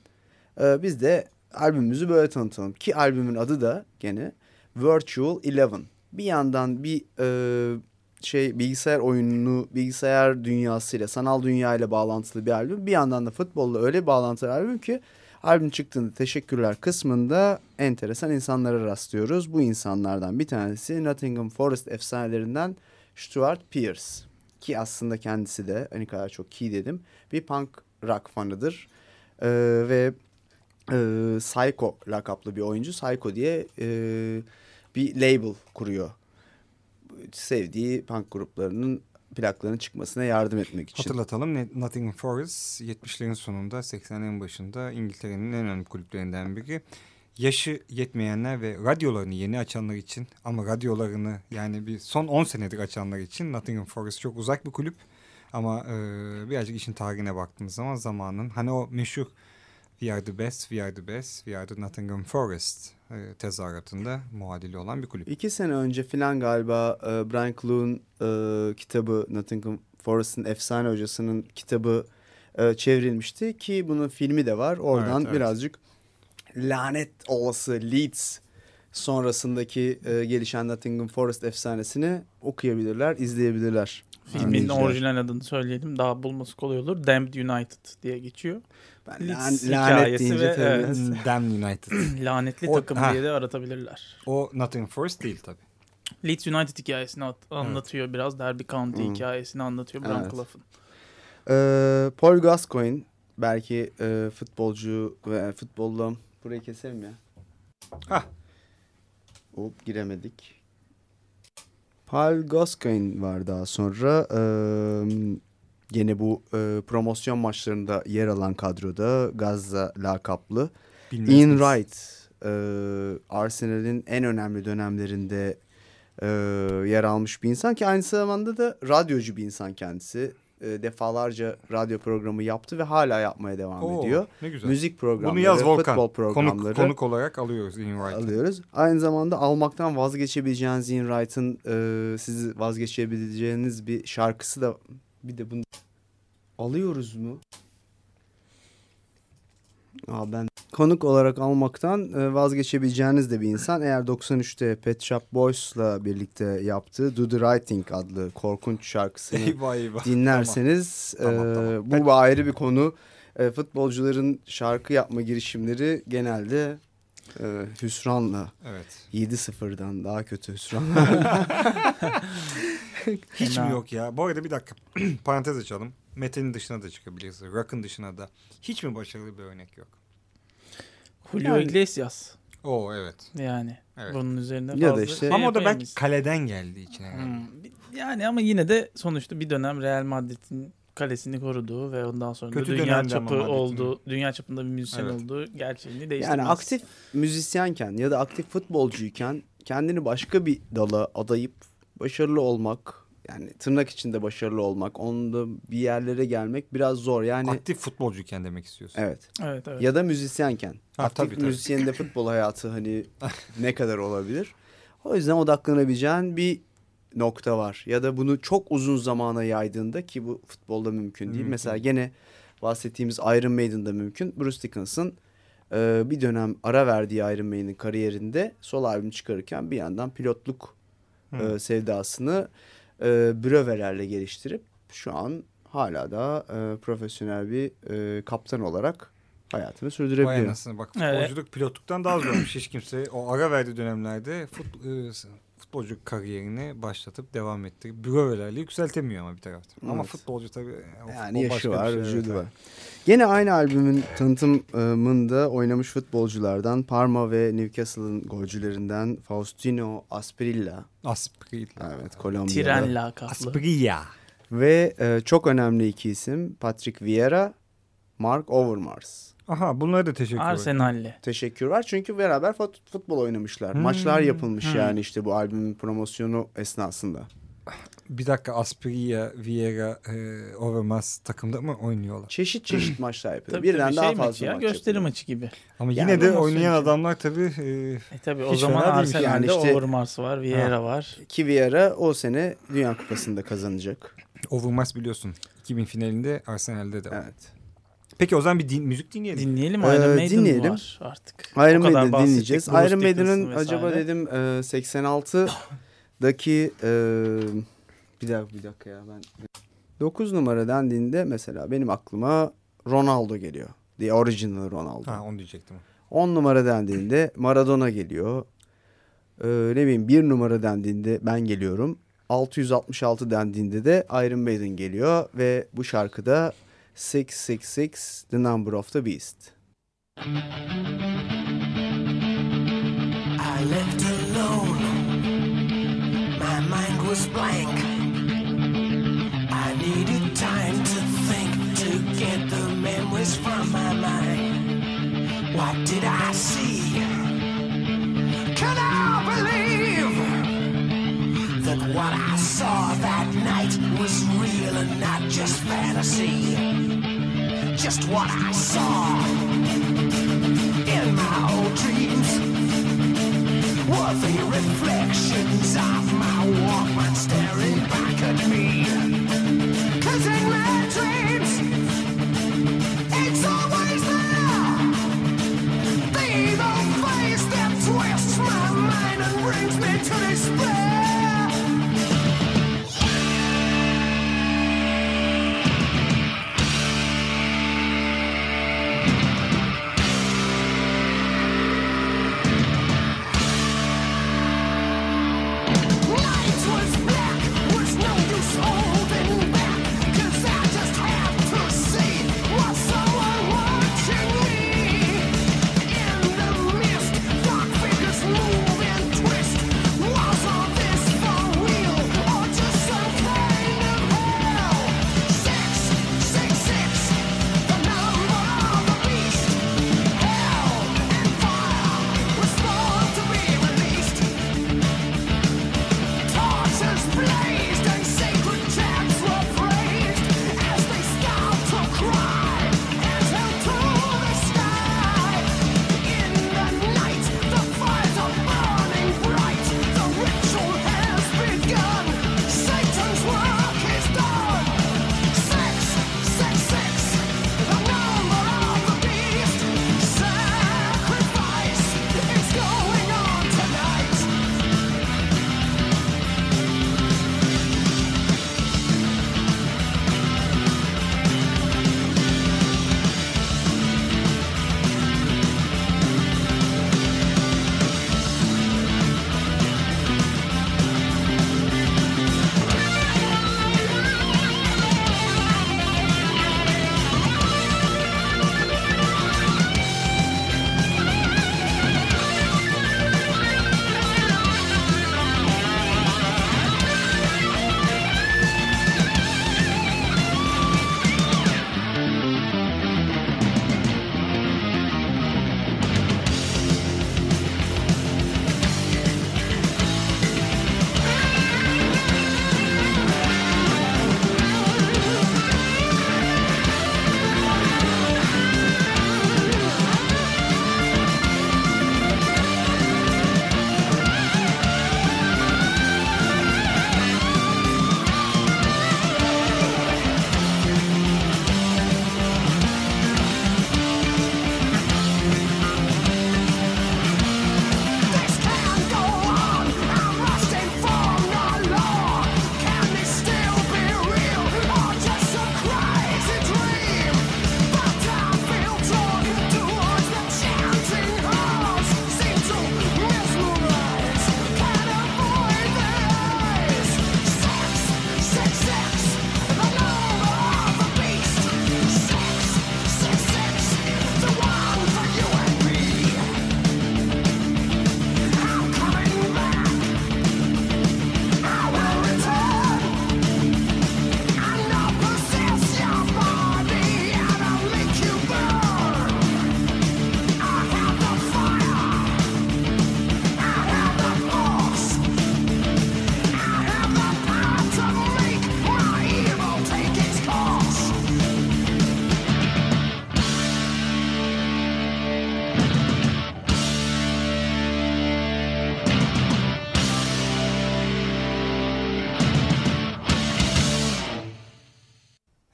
Speaker 3: e, biz de albümümüzü böyle tanıtalım. Ki albümün adı da gene Virtual Eleven. Bir yandan bir e, şey bilgisayar oyununu bilgisayar dünyasıyla sanal dünyayla bağlantılı bir albüm. Bir yandan da futbolla öyle bağlantılı albüm ki albüm çıktığında teşekkürler kısmında enteresan insanlara rastlıyoruz. Bu insanlardan bir tanesi Nottingham Forest efsanelerinden Stuart Pearce. Ki aslında kendisi de hani kadar çok key dedim bir punk rock fanıdır. Ee, ve e, Psycho lakaplı bir oyuncu. Psycho diye e, bir label kuruyor. Sevdiği punk gruplarının plaklarının çıkmasına yardım etmek için.
Speaker 2: Hatırlatalım Nottingham Forest 70'lerin sonunda 80'lerin başında İngiltere'nin en önemli kulüplerinden biri. Yaşı yetmeyenler ve radyolarını yeni açanlar için ama radyolarını yani bir son 10 senedir açanlar için Nottingham Forest çok uzak bir kulüp. Ama e, birazcık işin tarihine baktığımız zaman zamanın hani o meşhur We are the best, we are the best, we are the Nottingham Forest e, tezahüratında muadili olan bir kulüp.
Speaker 3: İki sene önce filan galiba e, Brian Clough'un e, kitabı Nottingham Forest'ın efsane hocasının kitabı e, çevrilmişti ki bunun filmi de var. Oradan
Speaker 2: Evet, evet.
Speaker 3: birazcık lanet olası Leeds sonrasındaki e, gelişen Nottingham Forest efsanesini okuyabilirler, izleyebilirler.
Speaker 4: Filmin orijinal adını söyleyelim. Daha bulması kolay olur. Damned United diye geçiyor.
Speaker 3: Ben
Speaker 4: Leeds
Speaker 3: lan- lanet deyince
Speaker 4: ve evet.
Speaker 2: Damn United. (clears throat)
Speaker 4: Lanetli
Speaker 2: O-
Speaker 4: takım
Speaker 2: ha.
Speaker 4: diye de aratabilirler.
Speaker 2: O Nottingham Forest değil tabii.
Speaker 4: Leeds United hikayesini at- anlatıyor biraz. Derby County
Speaker 3: Hmm.
Speaker 4: hikayesini anlatıyor Brian
Speaker 3: Evet.
Speaker 4: Clough'ın.
Speaker 3: Ee, Paul Gascoigne belki e, futbolcu ve futbolla burayı keselim ya.
Speaker 2: Hah.
Speaker 3: Hop giremedik. Paul Gascoigne var daha sonra. Ee, gene bu e, promosyon maçlarında yer alan kadroda Gazza lakaplı.
Speaker 2: Bilmez
Speaker 3: Ian? Wright e, Arsenal'in en önemli dönemlerinde e, yer almış bir insan ki aynı zamanda da radyocu bir insan kendisi. E, defalarca radyo programı yaptı ve hala yapmaya devam
Speaker 2: Oo,
Speaker 3: ediyor.
Speaker 2: Ne güzel.
Speaker 3: Müzik programları,
Speaker 2: Bunu yaz Volkan.
Speaker 3: futbol programları
Speaker 2: Konuk, konuk olarak alıyoruz Ian Wright'ı.
Speaker 3: alıyoruz. Aynı zamanda almaktan vazgeçebileceğiniz Ian Wright'ın e, sizi vazgeçebileceğiniz bir şarkısı da bir de bunu alıyoruz mu? Aa, ben konuk olarak almaktan e, vazgeçebileceğiniz de bir insan. Eğer 93'te Pet Shop Boys'la birlikte yaptığı Do The Right Thing adlı korkunç şarkısını
Speaker 2: Eyvah eyvah.
Speaker 3: dinlerseniz
Speaker 2: Tamam,
Speaker 3: e,
Speaker 2: tamam.
Speaker 3: bu ayrı bir konu. E, futbolcuların şarkı yapma girişimleri genelde e, hüsranla
Speaker 2: Evet.
Speaker 3: 7-0'dan daha kötü hüsranla. (laughs)
Speaker 2: Hiç mi yok ya? Bu arada bir dakika (clears throat) parantez açalım. Metalin dışına da çıkabiliriz. Rock'ın dışına da. Hiç mi başarılı bir örnek yok?
Speaker 4: Julio
Speaker 3: Yani-
Speaker 4: Iglesias
Speaker 2: Oo evet.
Speaker 4: yani.
Speaker 2: Evet.
Speaker 4: Bunun üzerine
Speaker 3: Ya da
Speaker 4: fazla
Speaker 3: işte-
Speaker 2: Ama o da belki kaleden geldiği için. herhalde.
Speaker 4: Hmm, Yani ama yine de sonuçta bir dönem Real Madrid'in kalesini koruduğu ve ondan sonra da
Speaker 2: Kötü
Speaker 4: dünya çapı
Speaker 2: Madrid'in.
Speaker 4: oldu, dünya çapında bir müzisyen
Speaker 2: Evet.
Speaker 4: olduğu gerçeğini
Speaker 3: yani
Speaker 4: değiştirmez.
Speaker 3: aktif müzisyenken ya da aktif futbolcuyken kendini başka bir dala adayıp başarılı olmak yani tırnak içinde başarılı olmak onda bir yerlere gelmek biraz zor yani
Speaker 2: Aktif futbolcuyken demek istiyorsun.
Speaker 3: evet
Speaker 4: Evet evet.
Speaker 3: ya da müzisyenken
Speaker 2: Ha,
Speaker 3: aktif
Speaker 2: tabii, tabii.
Speaker 3: müzisyenin de (laughs) futbol hayatı hani ne kadar olabilir o yüzden odaklanabileceğin bir nokta var ya da bunu çok uzun zamana yaydığında ki bu futbolda mümkün değil
Speaker 2: Mümkün.
Speaker 3: mesela gene bahsettiğimiz Iron Maiden'da mümkün Bruce Dickinson e, bir dönem ara verdiği Iron Maiden'in kariyerinde sol albüm çıkarırken bir yandan pilotluk e, sevdasını e, bürovelerle geliştirip şu an hala da e, profesyonel bir e, kaptan olarak hayatını
Speaker 2: Vay
Speaker 3: sürdürebiliyor.
Speaker 2: anasını bak
Speaker 4: Evet.
Speaker 2: futbolculuk pilotluktan daha zormuş hiç kimse. O ara verdiği dönemlerde fut, e, futbolculuk kariyerini başlatıp devam etti. Bürovelerle yükseltemiyor ama bir taraftan. Ama
Speaker 3: Evet.
Speaker 2: futbolcu tabii. o
Speaker 3: Yani
Speaker 2: futbol
Speaker 3: yaşı var,
Speaker 2: şey,
Speaker 3: vücudu var. Gene aynı albümün tanıtımında oynamış futbolculardan Parma ve Newcastle'ın golcülerinden Faustino Asprilla.
Speaker 2: Asprilla.
Speaker 3: Evet, Kolombiyalı.
Speaker 4: Tren lakaplı.
Speaker 2: Asprilla.
Speaker 3: Ve e, çok önemli iki isim Patrick Vieira, Mark Overmars.
Speaker 2: Aha bunlara da teşekkür ederim.
Speaker 4: Arsenal'li.
Speaker 3: Teşekkür var çünkü beraber fut- futbol oynamışlar.
Speaker 2: Hmm,
Speaker 3: Maçlar yapılmış
Speaker 4: hmm.
Speaker 3: yani işte bu albümün promosyonu esnasında.
Speaker 2: Bir dakika Asprilla, Vieira, e, Overmars takımda mı oynuyorlar?
Speaker 3: Çeşit çeşit maçlar yapıyor.
Speaker 4: Tabii,
Speaker 3: Birden
Speaker 4: tabii,
Speaker 3: daha
Speaker 4: şey
Speaker 3: fazla
Speaker 4: maçı ya,
Speaker 3: maç
Speaker 4: gösteri
Speaker 3: yapıyor.
Speaker 4: maçı gibi.
Speaker 2: Ama
Speaker 3: Yani
Speaker 2: yine de oynayan
Speaker 4: için.
Speaker 2: adamlar tabii e,
Speaker 4: E tabii o zaman. Arsenal'de
Speaker 3: Yani işte-
Speaker 4: Overmars var, Vieira var.
Speaker 3: Ki Vieira o sene Dünya Kupası'nda kazanacak.
Speaker 2: Overmars biliyorsun. 2000 finalinde Arsenal'de de. var.
Speaker 3: Evet.
Speaker 2: Peki o zaman bir din, müzik dinleyelim.
Speaker 4: Dinleyelim
Speaker 3: Ee,
Speaker 4: Iron Maiden
Speaker 3: dinleyelim.
Speaker 4: var artık.
Speaker 3: Iron Maiden dinleyeceğiz.
Speaker 4: Bruce
Speaker 3: Iron Maiden'ın acaba dedim e, 86'daki e, bir dakika bir dakika ya ben 9 numara dendiğinde mesela benim aklıma Ronaldo geliyor. The original Ronaldo.
Speaker 2: Ha onu diyecektim.
Speaker 3: 10 numara dendiğinde Maradona geliyor. Ee, ne bileyim 1 numara dendiğinde ben geliyorum. 666 dendiğinde de Iron Maiden geliyor ve bu şarkıda 666 The Number of the Beast.
Speaker 6: I left alone. My mind was blank. I needed time to think to get the memories from my mind. What did I see? Can I believe that what I was real and not just fantasy? Just what I saw in my old dreams were the reflections of my Walkman staring back at me. Cause in my dreams, it's always there. The evil face that twists my mind and brings me to despair.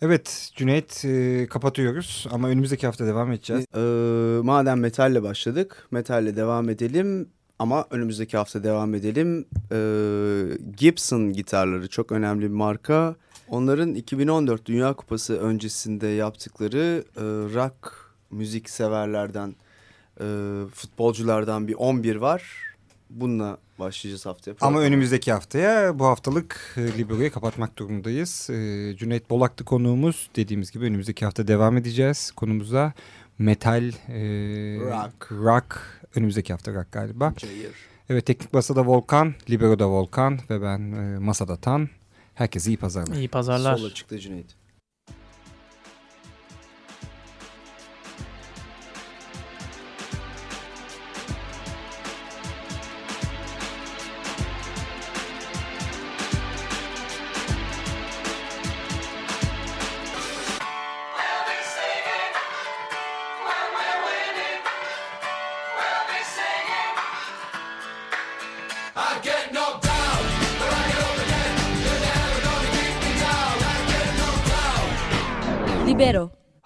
Speaker 2: Evet Cüneyt e, kapatıyoruz ama önümüzdeki hafta devam edeceğiz.
Speaker 3: Ee, madem metalle başladık, metalle devam edelim ama önümüzdeki hafta devam edelim. Ee, Gibson gitarları çok önemli bir marka. Onların 2014 Dünya Kupası öncesinde yaptıkları e, rock müzik severlerden, e, futbolculardan bir 11 var. Bununla başlayacağız haftaya.
Speaker 2: Ama önümüzdeki haftaya bu haftalık e, Libero'yu kapatmak durumundayız. E, Cüneyt Bolak'tı konuğumuz. Dediğimiz gibi önümüzdeki hafta devam edeceğiz konumuza. Metal, e,
Speaker 3: Rock.
Speaker 2: rock. Önümüzdeki hafta rock galiba.
Speaker 3: Cayır.
Speaker 2: Evet teknik masada Volkan, Libero'da Volkan ve ben e, masada Tan. Herkese iyi pazarlar.
Speaker 4: İyi pazarlar.
Speaker 3: Sol açıkta Cüneyt.